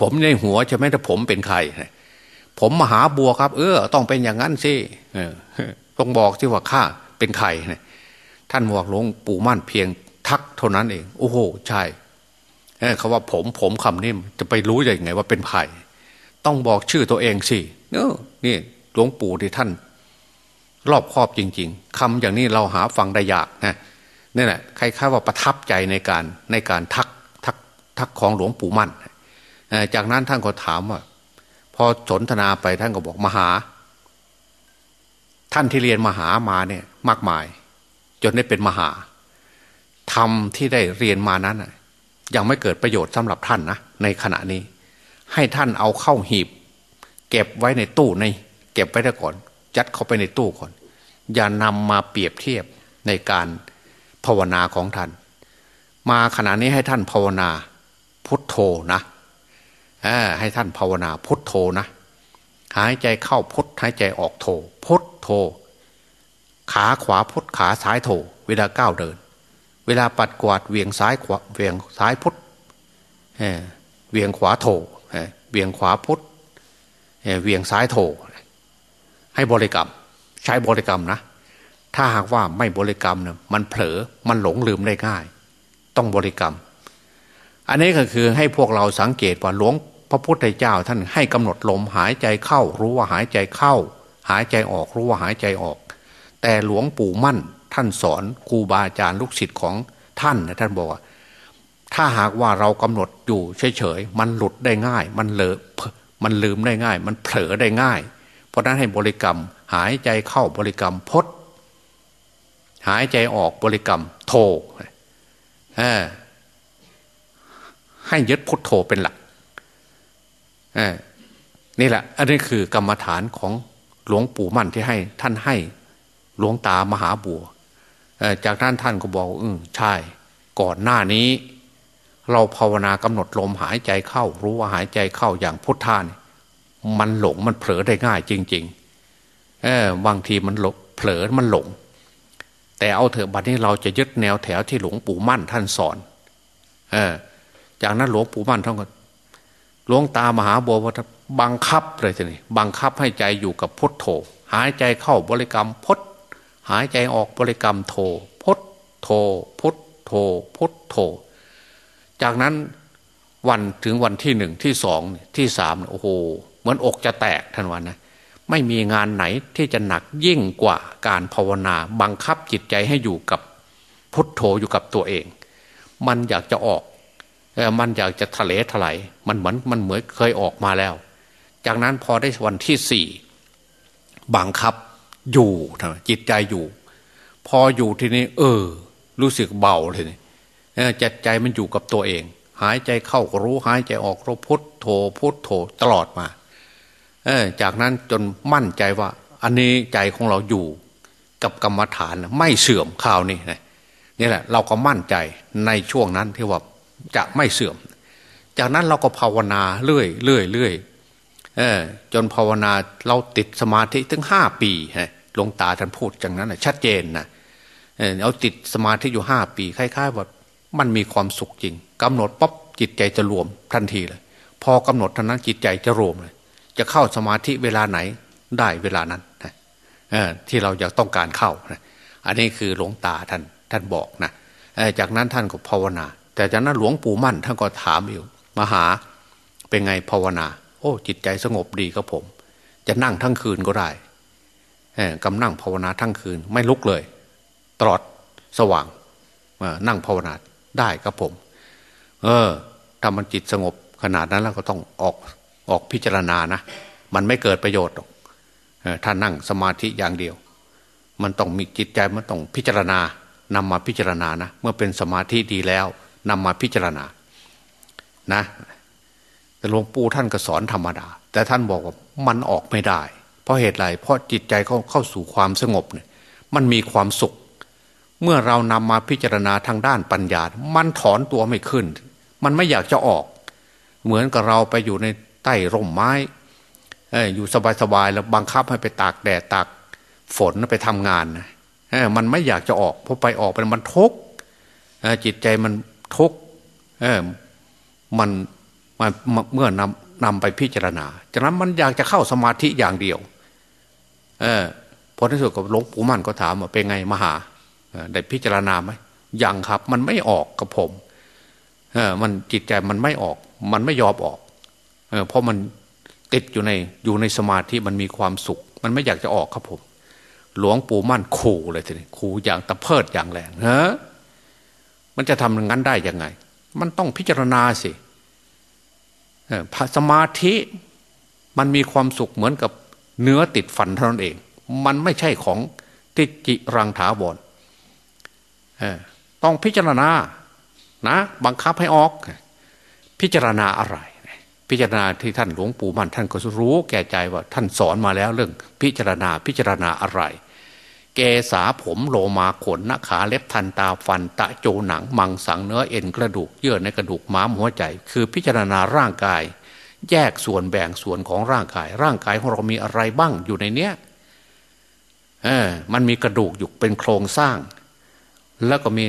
ผมในหัวจะไหมแต่ผมเป็นใครผมมหาบัวครับ เออ ต้องเป็นอย่างนั้นสิต้องบอกที่ว่าข้าเป็นใครท่านบอกหลวงปู่มั่นเพียง ทักเท่านั้นเอง โอ้โห ใช่เขาว่าผมผมคำนี้จะไปรู้ยังไงว่าเป็นใครต้องบอกชื่อตัวเองสิเออนี่หลวงปู่ที่ท่าน รอบครอบจริง ๆคำอย่างนี้เราหาฟังได้ยากนะนี่แหละใครๆว่าประทับใจในการในการทักทักทักของหลวงปู่มั่นจากนั้นท่านก็ถามว่า พอสนทนาไปท่านก็บอกมหา ท่านที่เรียนมหามาเนี่ย มากมาย จนได้เป็นมหา ทำที่ได้เรียนมานั้นยังไม่เกิดประโยชน์สำหรับท่านนะในขณะนี้ ให้ท่านเอาเข้าหีบ เก็บไว้ในตู้ใน เก็บไว้ได้ก่อนจัดเข้าไปในตู้ก่อน อย่านำมาเปรียบเทียบในการภาวนาของท่าน มาขณะนี้ให้ท่านภาวนาพุทโธนะให้ท่านภาวนาพุทโธนะหายใจเข้าพุทหายใจออกโธพุทโธขาขวาพุทขาซ้ายโธเวลาก้าวเดิน เวลาปัดกวาดเวียงซ้ายขวาเวียงซ้ายพุทธเวียงขวาโธเวียงขวาพุทธเวียงซ้ายโธให้บริกรรม ใช้บริกรรมนะ ถ้าหากว่าไม่บริกรรมนี่ยมันเผลอมันหลงลืมได้ง่าย ต้องบริกรรม อันนี้ก็คือให้พวกเราสังเกตว่าหลวงพระพุทธเจ้าท่านให้กำหนดลมหายใจเข้า รู้ว่าหายใจเข้า หายใจออกรู้ว่าหายใจออก แต่หลวงปู่มั่น ท่านสอนครูบาอาจารย์ลูกศิษย์ของท่านนะท่านบอกว่า ถ้าหากว่าเรากำหนดอยู่เฉยๆมันหลุดได้ง่าย มันเลอะมันลืมได้ง่าย มันเผลอได้ง่าย เพราะนั้นให้บริกรรม หายใจเข้าบริกรรมพดหายใจออกบริกรรม โทให้ยึดพุทโธเป็นหลักนี่แหละ อันนี้คือกรรมฐานของหลวงปู่มั่นที่ให้ท่านให้หลวงตามหาบัว จากนั้นท่านก็บอกอืมใช่ ก่อนหน้านี้ เราภาวนากำหนดลมหายใจเข้า รู้ว่าหายใจเข้าอย่างพุทธานมันหลงมันเผลอได้ง่ายจริง ๆ เออบางทีมันหลงเผลอมันหลง แต่เอาเถอะบัดนี้เราจะยึดแนวแถวที่หลวงปู่มั่นท่านสอน เออ จากนั้นหลวงปู่มั่นท่านก็หลวงตามหาบัวบังคับเลยทีนี้บังคับให้ใจอยู่กับพุทโธหายใจเข้าบริกรรมพุท หายใจออกบริกรรมโธพุทโธพุทโธพุทโธจากนั้นวันถึงวันที่หนึ่งที่สองที่สามโอ้โหเหมือนอกจะแตกท่านวันนะไม่มีงานไหนที่จะหนักยิ่งกว่าการภาวนา บังคับจิตใจให้อยู่กับพุทโธอยู่กับตัวเอง มันอยากจะออกมันอยากจะทะเลถลายมันเหมือนมันเหมือนเคยออกมาแล้ว จากนั้นพอได้วันที่สี่บังคับ อยู่จิตใจอยู่ พออยู่ทีนี้ เออ รู้สึกเบาเลยนี่จิตใจมันอยู่กับตัวเอง หายใจเข้าก็รู้ หายใจออกรู้พุทโธพุทโธตลอดมาเออจากนั้นจนมั่นใจว่า อันนี้ใจของเราอยู่กับกรรมฐานไม่เสื่อมข่าวนี้นี่แหละ เราก็มั่นใจในช่วงนั้นที่ว่าจะไม่เสื่อม จากนั้นเราก็ภาวนาเรื่อยเรื่อยเรื่อยเออจนภาวนาเราติดสมาธิถึงห้าปีฮะ หลวงตาท่านพูดอย่างนั้นนะชัดเจนนะเอาติดสมาธิอยู่ห้าปีคล้ายๆว่ามันมีความสุขจริงกำหนดป๊บจิตใจจะรวมทันทีเลย พอกำหนดเท่านั้นจิตใจจะรวมเลย จะเข้าสมาธิเวลาไหนได้เวลานั้นนะที่เราอยากต้องการเข้านะอันนี้คือหลวงตาท่านท่านบอกนะจากนั้นท่านก็ภาวนา แต่จากนั้นหลวงปู่มั่นท่านก็ถามอยู่มหาเป็นไงภาวนา โอ้จิตใจสงบดีครับผม จะนั่งทั้งคืนก็ได้ กำนั่งภาวนาทั้งคืน ไม่ลุกเลย ตลอดสว่างนั่งภาวนาได้ครับผม เออถ้ามันจิตสงบขนาดนั้นแล้วก็ต้องออกออกพิจารณานะ มันไม่เกิดประโยชน์หรอกถ้านั่งสมาธิอย่างเดียว มันต้องมีจิตใจมันต้องพิจารณานำมาพิจารณานะเมื่อเป็นสมาธิดีแล้วนำมาพิจารณานะแต่หลวงปู่ท่านก็สอนธรรมดา แต่ท่านบอกว่ามันออกไม่ได้ เพราะเหตุไรเพราะจิตใจเขาเข้าสู่ความสงบเนี่ยมันมีความสุข เมื่อเรานำมาพิจารณาทางด้านปัญญา มันถอนตัวไม่ขึ้น มันไม่อยากจะออก เหมือนกับเราไปอยู่ในใต้ร่มไม้อยู่สบายๆแล้วบังคับให้ไปตากแดดตากฝนไปทำงานนะมันไม่อยากจะออกเพราะไปออกไปมันทุกข์จิตใจมันทุกข์มันมันเมื่อนำนำไปพิจารณาจากนั้นมันอยากจะเข้าสมาธิอย่างเดียว เออพอที่สุดกับหลวงปู่มั่นก็ถามว่าเป็นไงมหาได้พิจารณาไหมยังครับ มันไม่ออกกับผมเออมันจิตใจมันไม่ออก มันไม่ยอมออกเออเพราะมันติดอยู่ในอยู่ในสมาธิมันมีความสุข มันไม่อยากจะออกครับผม หลวงปู่มั่นขู่เลยทีนี้ขู่อย่างตะเพิดอย่างแรงเฮ้มันจะทำอย่างนั้นได้ยังไง มันต้องพิจารณาสิสมาธิมันมีความสุขเหมือนกับ เนื้อติดฟันเท่านั้นเอง มันไม่ใช่ของติจิรังถาวรต้องพิจารณานะ บังคับให้ออก พิจารณาอะไร พิจารณาที่ท่านหลวงปู่มันท่านก็รู้ แก่ใจว่าท่านสอนมาแล้วเรื่อง พิจารณาพิจารณาอะไร เกษาผมโลมาขนนาขาเล็บทันตาฟัน ตะโจหนัง มังสังเนื้อเอ็นกระดูกเยื่อในกระดูกม้ามหัวใจ คือพิจารณาร่างกาย แยกส่วนแบ่งส่วนของร่างกาย ร่างกายของเรามีอะไรบ้างอยู่ในเนี้ยเออมันมีกระดูกอยู่เป็นโครงสร้าง แล้วก็มี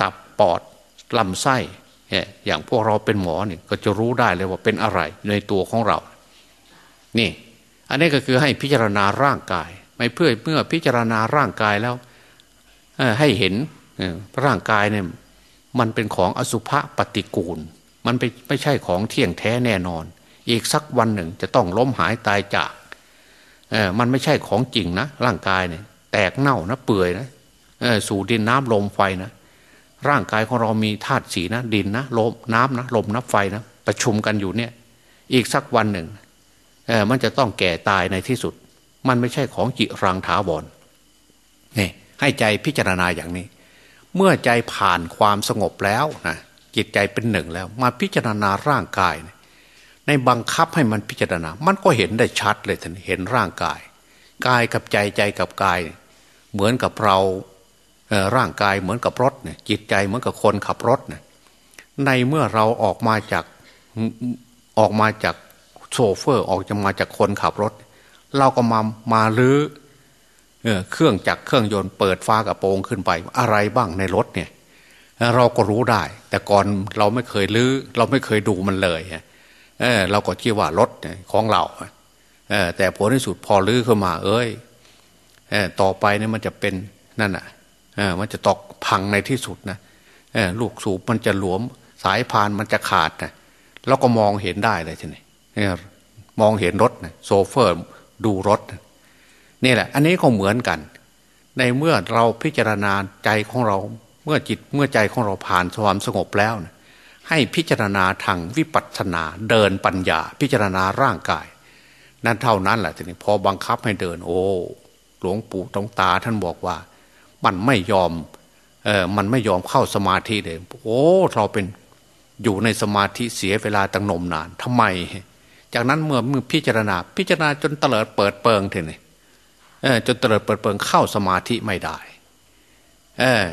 ตับปอดลำไส้อย่างพวกเราเป็นหมอเนี่ยก็จะรู้ได้เลยว่าเป็นอะไรในตัวของเรา นี่ อันนี้ก็คือให้พิจารณาร่างกาย ไม่เพื่อเมื่อพิจารณาร่างกายแล้วให้เห็นร่างกายเนี่ยมันเป็นของอสุภะปฏิกูล มันไม่ใช่ของเที่ยงแท้แน่นอน อีกสักวันหนึ่งจะต้องล้มหายตายจากมันไม่ใช่ของจริงนะร่างกายเนี่ย แตกเน่านะเปื่อยนะสู่ดินน้ำลมไฟนะร่างกายของเรามีธาตุสีนะดินนะลมน้ำนะลมน้ำไฟนะประชุมกันอยู่เนี่ย อีกสักวันหนึ่งมันจะต้องแก่ตายในที่สุด มันไม่ใช่ของจิรังถาวรนี่ให้ใจพิจารณาอย่างนี้ เมื่อใจผ่านความสงบแล้วนะจิตใจเป็นหนึ่งแล้ว มาพิจารณาร่างกาย ในบังคับให้มันพิจารณา มันก็เห็นได้ชัดเลยท่านเห็นร่างกาย กายกับใจใจกับกาย เหมือนกับเราร่างกายเหมือนกับรถเนี่ยจิตใจเหมือนกับคนขับรถเนี่ยในเมื่อเราออกมาจากออกมาจากโซเฟอร์ออกจะมาจากคนขับรถ เราก็มามาลื้อเครื่องจักรเครื่องยนต์เปิดฟ้ากระโปรงขึ้นไป อะไรบ้างในรถเนี่ย เราก็รู้ได้ แต่ก่อนเราไม่เคยลื้อเราไม่เคยดูมันเลย เออเราก็คิดว่ารถของเราเออแต่ผลที่สุดพอลื้อขึ้นมา เอ้ยเออต่อไปเนี่ยมันจะเป็นนั่นอะเออมันจะตกพังในที่สุดนะเออลูกสูบมันจะหลวม สายพานมันจะขาดนะเราก็มองเห็นได้เลยทีนี้มองเห็นรถนะโซเฟอร์ดูรถนี่แหละ อันนี้ก็เหมือนกัน ในเมื่อเราพิจารณาใจของเรา เมื่อจิตเมื่อใจของเราผ่านความสงบแล้วนะ ให้พิจารณาทางวิปัสสนาเดินปัญญา พิจารณาร่างกาย นั่นเท่านั้นแหละทีนี้พอบังคับให้เดิน โอ้หลวงปู่ตรงตาท่านบอกว่า มันไม่ยอมเออมันไม่ยอมเข้าสมาธิเลยโอ้เราเป็นอยู่ในสมาธิเสียเวลาตั้งนมนานทำไม จากนั้นเมื่อมือพิจารณา พิจารณาจนเตลิดเปิดเปิงทีนี้จนเตลิดเปิดเปิงเข้าสมาธิไม่ได้ เออ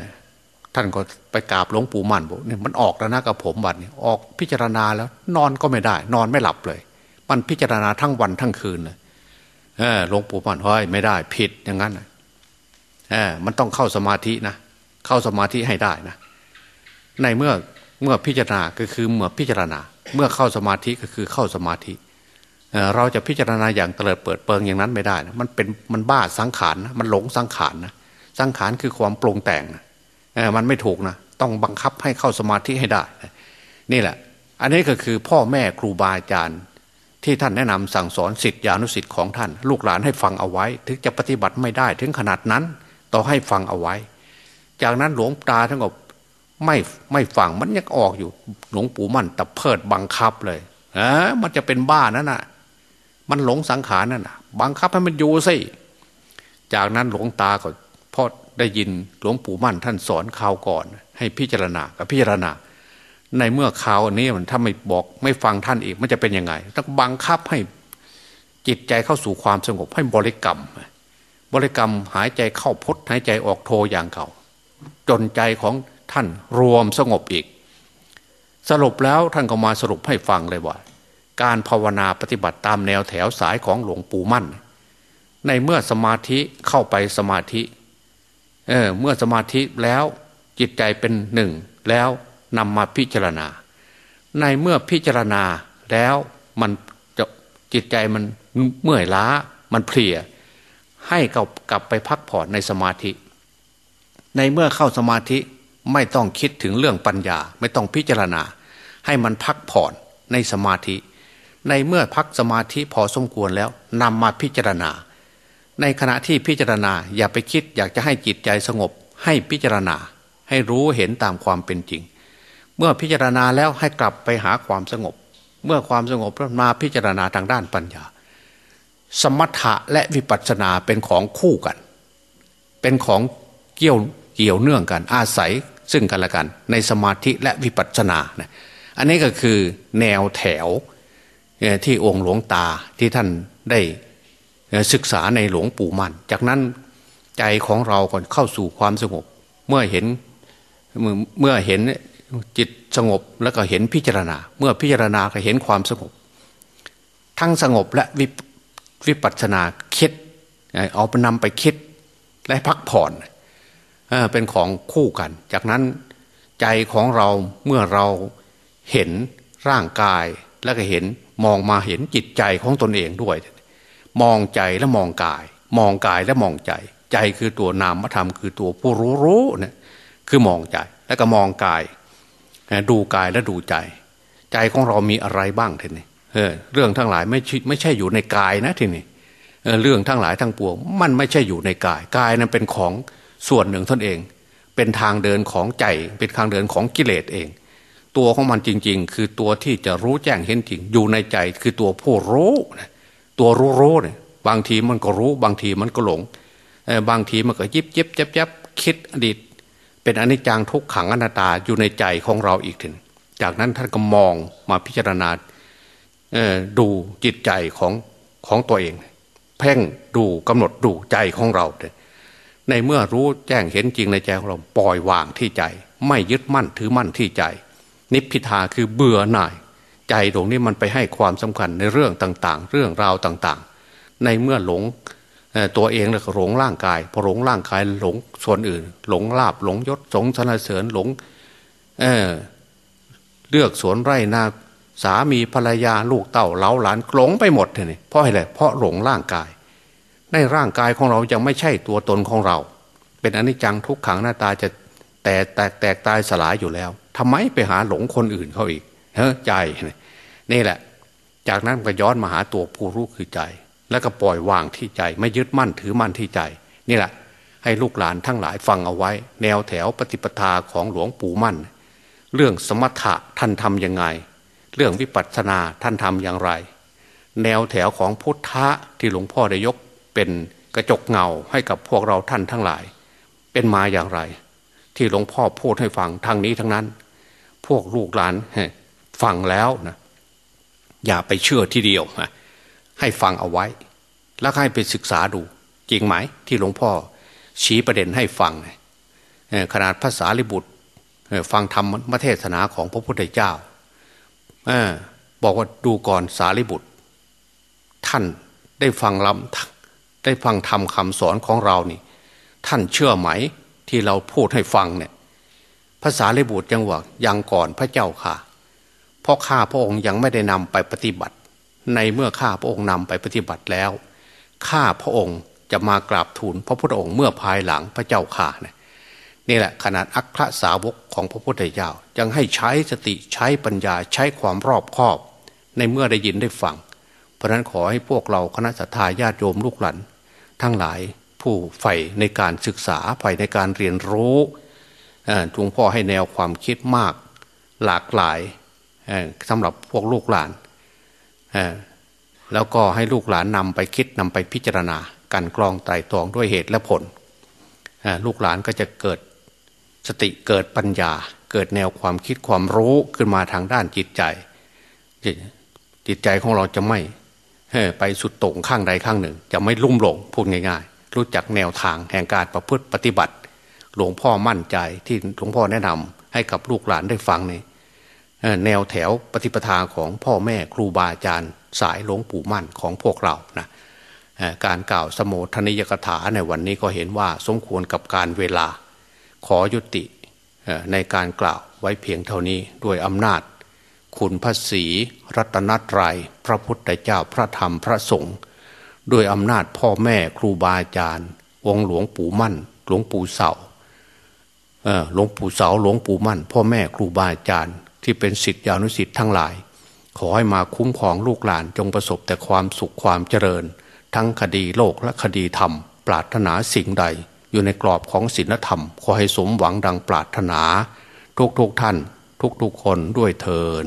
ท่านก็ไปกราบหลวงปู่มั่นบอกเนี่ยมันออกแล้วนะกับผมบัดเนี่ยออกพิจารณาแล้ว นอนก็ไม่ได้ นอนไม่หลับเลย มันพิจารณาทั้งวันทั้งคืนเลยหลวงปู่มั่นเฮ้ยไม่ได้ ผิดอย่างนั้นเออมันต้องเข้าสมาธินะเข้าสมาธิให้ได้นะ ในเมื่อเมื่อพิจารณาก็คือเมื่อพิจารณา เมื่อเข้าสมาธิก็คือเข้าสมาธิเราจะพิจารณาอย่างเตลิดเปิดเปิงอย่างนั้นไม่ได้นะมันเป็นมันบ้าสังขารนะมันหลงสังขารนะสังขารคือความปรุงแต่งนะ มันไม่ถูกนะต้องบังคับให้เข้าสมาธิให้ได้ นี่แหละ อันนี้ก็คือพ่อแม่ครูบาอาจารย์ ที่ท่านแนะนำสั่งสอนสิทธิอนุสิทธิ์ของท่าน ลูกหลานให้ฟังเอาไว้ ถึงจะปฏิบัติไม่ได้ถึงขนาดนั้น ต่อให้ฟังเอาไว้ จากนั้นหลวงตาท่านก็ไม่ไม่ฟังมันยังออกอยู่ หลวงปู่มั่นตะเพิดบังคับเลยเออมันจะเป็นบ้านั่นน่ะ มันหลงสังขารนั่นน่ะ บังคับให้มันอยู่สิจากนั้นหลวงตาก็ ได้ยินหลวงปู่มั่นท่านสอนข่าวก่อน ให้พิจารณากับพิจารณา ในเมื่อข่าวนี้มันถ้าไม่บอกไม่ฟังท่านอีกมันจะเป็นยังไงต้องบังคับให้จิตใจเข้าสู่ความสงบให้บริกรรม บริกรรมหายใจเข้าพดหายใจออกโทอย่างเก่า จนใจของท่านรวมสงบอีก สรุปแล้วท่านก็มาสรุปให้ฟังเลยว่า การภาวนาปฏิบัติตามแนวแถวสายของหลวงปู่มั่น ในเมื่อสมาธิเข้าไปสมาธิ เออเมื่อสมาธิแล้วจิตใจเป็นหนึ่งแล้วนำมาพิจารณา ในเมื่อพิจารณาแล้วมันจะจิตใจมันเมื่อยล้ามันเพลีย ให้กลับกลับไปพักผ่อนในสมาธิ ในเมื่อเข้าสมาธิไม่ต้องคิดถึงเรื่องปัญญา ไม่ต้องพิจารณา ให้มันพักผ่อนในสมาธิ ในเมื่อพักสมาธิพอสมควรแล้วนำมาพิจารณา ในขณะที่พิจารณาอย่าไปคิดอยากจะให้จิตใจสงบ ให้พิจารณาให้รู้เห็นตามความเป็นจริง เมื่อพิจารณาแล้วให้กลับไปหาความสงบ เมื่อความสงบมาพิจารณาทางด้านปัญญา สมถะและวิปัสสนาเป็นของคู่กัน เป็นของเกี่ยวเกี่ยวเนื่องกันอาศัยซึ่งกันและกัน ในสมาธิและวิปัสสนานะอันนี้ก็คือแนวแถวที่องค์หลวงตาที่ท่านได้ ศึกษาในหลวงปู่มัน จากนั้นใจของเราก่อนเข้าสู่ความสงบ เมื่อเห็นเมื่อเห็นจิตสงบแล้วก็เห็นพิจารณา เมื่อพิจารณาก็เห็นความสงบ ทั้งสงบและวิวปัสนาคิด เอาไปนำไปคิดและพักผ่อนเป็นของคู่กัน จากนั้นใจของเราเมื่อเราเห็นร่างกายแล้วก็เห็นมองมาเห็นจิตใจของตนเองด้วย มองใจและมองกาย มองกายและมองใจ ใจคือตัวนามธรรมคือตัวผู้รู้รู้เนี่ยคือมองใจแล้วก็มองกาย ดูกายและดูใจ ใจของเรามีอะไรบ้างทีนี้เออเรื่องทั้งหลายไม่ไม่ใช่อยู่ในกายนะทีนี้เรื่องทั้งหลายทั้งปวง มันไม่ใช่อยู่ในกายกายนั้นเป็นของส่วนหนึ่งท่านเอง เป็นทางเดินของใจ เป็นทางเดินของกิเลสเอง ตัวของมันจริง ๆ คือตัวที่จะรู้แจ้งเห็นจริงอยู่ในใจคือตัวผู้รู้นะ ตัวรู้รู้เนี่ยบางทีมันก็รู้ บางทีมันก็หลงบางทีมันก็ยิบยิบยับยับคิดอดีต เป็นอนิจจังทุกขังอนัตตาอยู่ในใจของเราอีกถึงจากนั้นท่านก็มองมาพิจารณาดูจิตใจของของตัวเอง เพ่งดูกำหนดดูใจของเราในเมื่อรู้แจ้งเห็นจริงในใจของเราปล่อยวางที่ใจ ไม่ยึดมั่นถือมั่นที่ใจ นิพพิทาคือเบื่อหน่าย ใจตรงนี้มันไปให้ความสำคัญในเรื่องต่างๆ เรื่องราวต่างๆ ในเมื่อหลงตัวเองแล้วหลงร่างกายพอหลงร่างกายหลงส่วนอื่น หลงลาบหลงยศสงสนเสริญหลงเเลือกสวนไร่นาสามีภรรยาลูกเต่าเล้าหลานหลงไปหมดเลยเพราะอะไรเพราะหลงร่างกาย ในร่างกายของเรายังไม่ใช่ตัวตนของเรา เป็นอนิจจังทุกขังหน้าตาจะแต่แตกแตกตายสลายอยู่แล้วทำไมไปหาหลงคนอื่นเขาอีก เฮ้ใจนี่แหละ จากนั้นก็ย้อนมาหาตัวผู้รู้คือใจ แล้วก็ปล่อยวางที่ใจ ไม่ยึดมั่นถือมั่นที่ใจ นี่แหละ ให้ลูกหลานทั้งหลายฟังเอาไว้ แนวแถวปฏิปทาของหลวงปู่มั่น เรื่องสมถะท่านทำยังไง เรื่องวิปัสสนาท่านทำอย่างไร แนวแถวของพุทธะที่หลวงพ่อได้ยกเป็นกระจกเงาให้กับพวกเราท่านทั้งหลาย เป็นมาอย่างไร ที่หลวงพ่อพูดให้ฟังทางนี้ทั้งนั้น พวกลูกหลาน ฟังแล้วนะอย่าไปเชื่อทีเดียวให้ฟังเอาไว้ แล้วให้ไปศึกษาดู จริงไหมที่หลวงพ่อชี้ประเด็นให้ฟังขนาดภาษาลิบุตรฟังธรรมเทศนาของพระพุทธเจ้าอบอกว่าดูก่อนสารีบุตร ท่านได้ฟังลำได้ฟังทำคำสอนของเรานี่ ท่านเชื่อไหมที่เราพูดให้ฟังเนี่ยภาษาลิบุตรยังว่ายังก่อนพระเจ้าค่ะ เพราะข้าพระองค์ยังไม่ได้นำไปปฏิบัติ ในเมื่อข้าพระองค์นำไปปฏิบัติแล้ว ข้าพระองค์จะมากราบทูลพระพุทธองค์เมื่อภายหลังพระเจ้าข่าเนี่ยนี่แหละขนาดอัครสาวกของพระพุทธเจ้ายังให้ใช้สติใช้ปัญญาใช้ความรอบคอบ ในเมื่อได้ยินได้ฟัง เพราะนั้นขอให้พวกเราคณะสัตยาญาติโยมลูกหลานทั้งหลายผู้ใฝ่ในการศึกษาใฝ่ในการเรียนรู้ทุงพ่อให้แนวความคิดมาก หลากหลาย สำหรับพวกลูกหลานแล้วก็ให้ลูกหลานนำไปคิดนำไปพิจารณาการกรองไตรตรองด้วยเหตุและผล ลูกหลานก็จะเกิดสติเกิดปัญญา เกิดแนวความคิดความรู้ขึ้นมาทางด้านจิตใจ จิตใจของเราจะไม่ไปสุดโต่งข้างใดข้างหนึ่ง จะไม่ลุ่มหลงพูดง่าย ๆ รู้จักแนวทางแห่งการประพฤติปฏิบัติ หลวงพ่อมั่นใจที่หลวงพ่อแนะนำให้กับลูกหลานได้ฟังนี่ แนวแถวปฏิปทาของพ่อแม่ครูบาอาจารย์ สายหลวงปู่มั่นของพวกเรานะการกล่าวสมุทนิยกถาในวันนี้ก็เห็นว่าสมควรกับการเวลา ขอยุติในการกล่าวไว้เพียงเท่านี้ด้วยอำนาจ คุณพระศรีรัตนตรยัยพระพุทธเจ้าพระธรรมพระสงฆ์ด้วยอำนาจพ่อแม่ครูบาอาจารย์ องหลวงปู่มั่น หลวงปู่เสาหลวงปู่เสาหลวงปู่มั่น พ่อแม่ครูบาอาจารย์ ที่เป็นสิทธิอนุสิทธิ์ทั้งหลาย ขอให้มาคุ้มครองลูกหลานจงประสบแต่ความสุขความเจริญ ทั้งคดีโลกและคดีธรรม ปรารถนาสิ่งใด อยู่ในกรอบของศีลธรรม ขอให้สมหวังดังปรารถนา ทุกๆทท่าน ทุกๆคนด้วยเทิน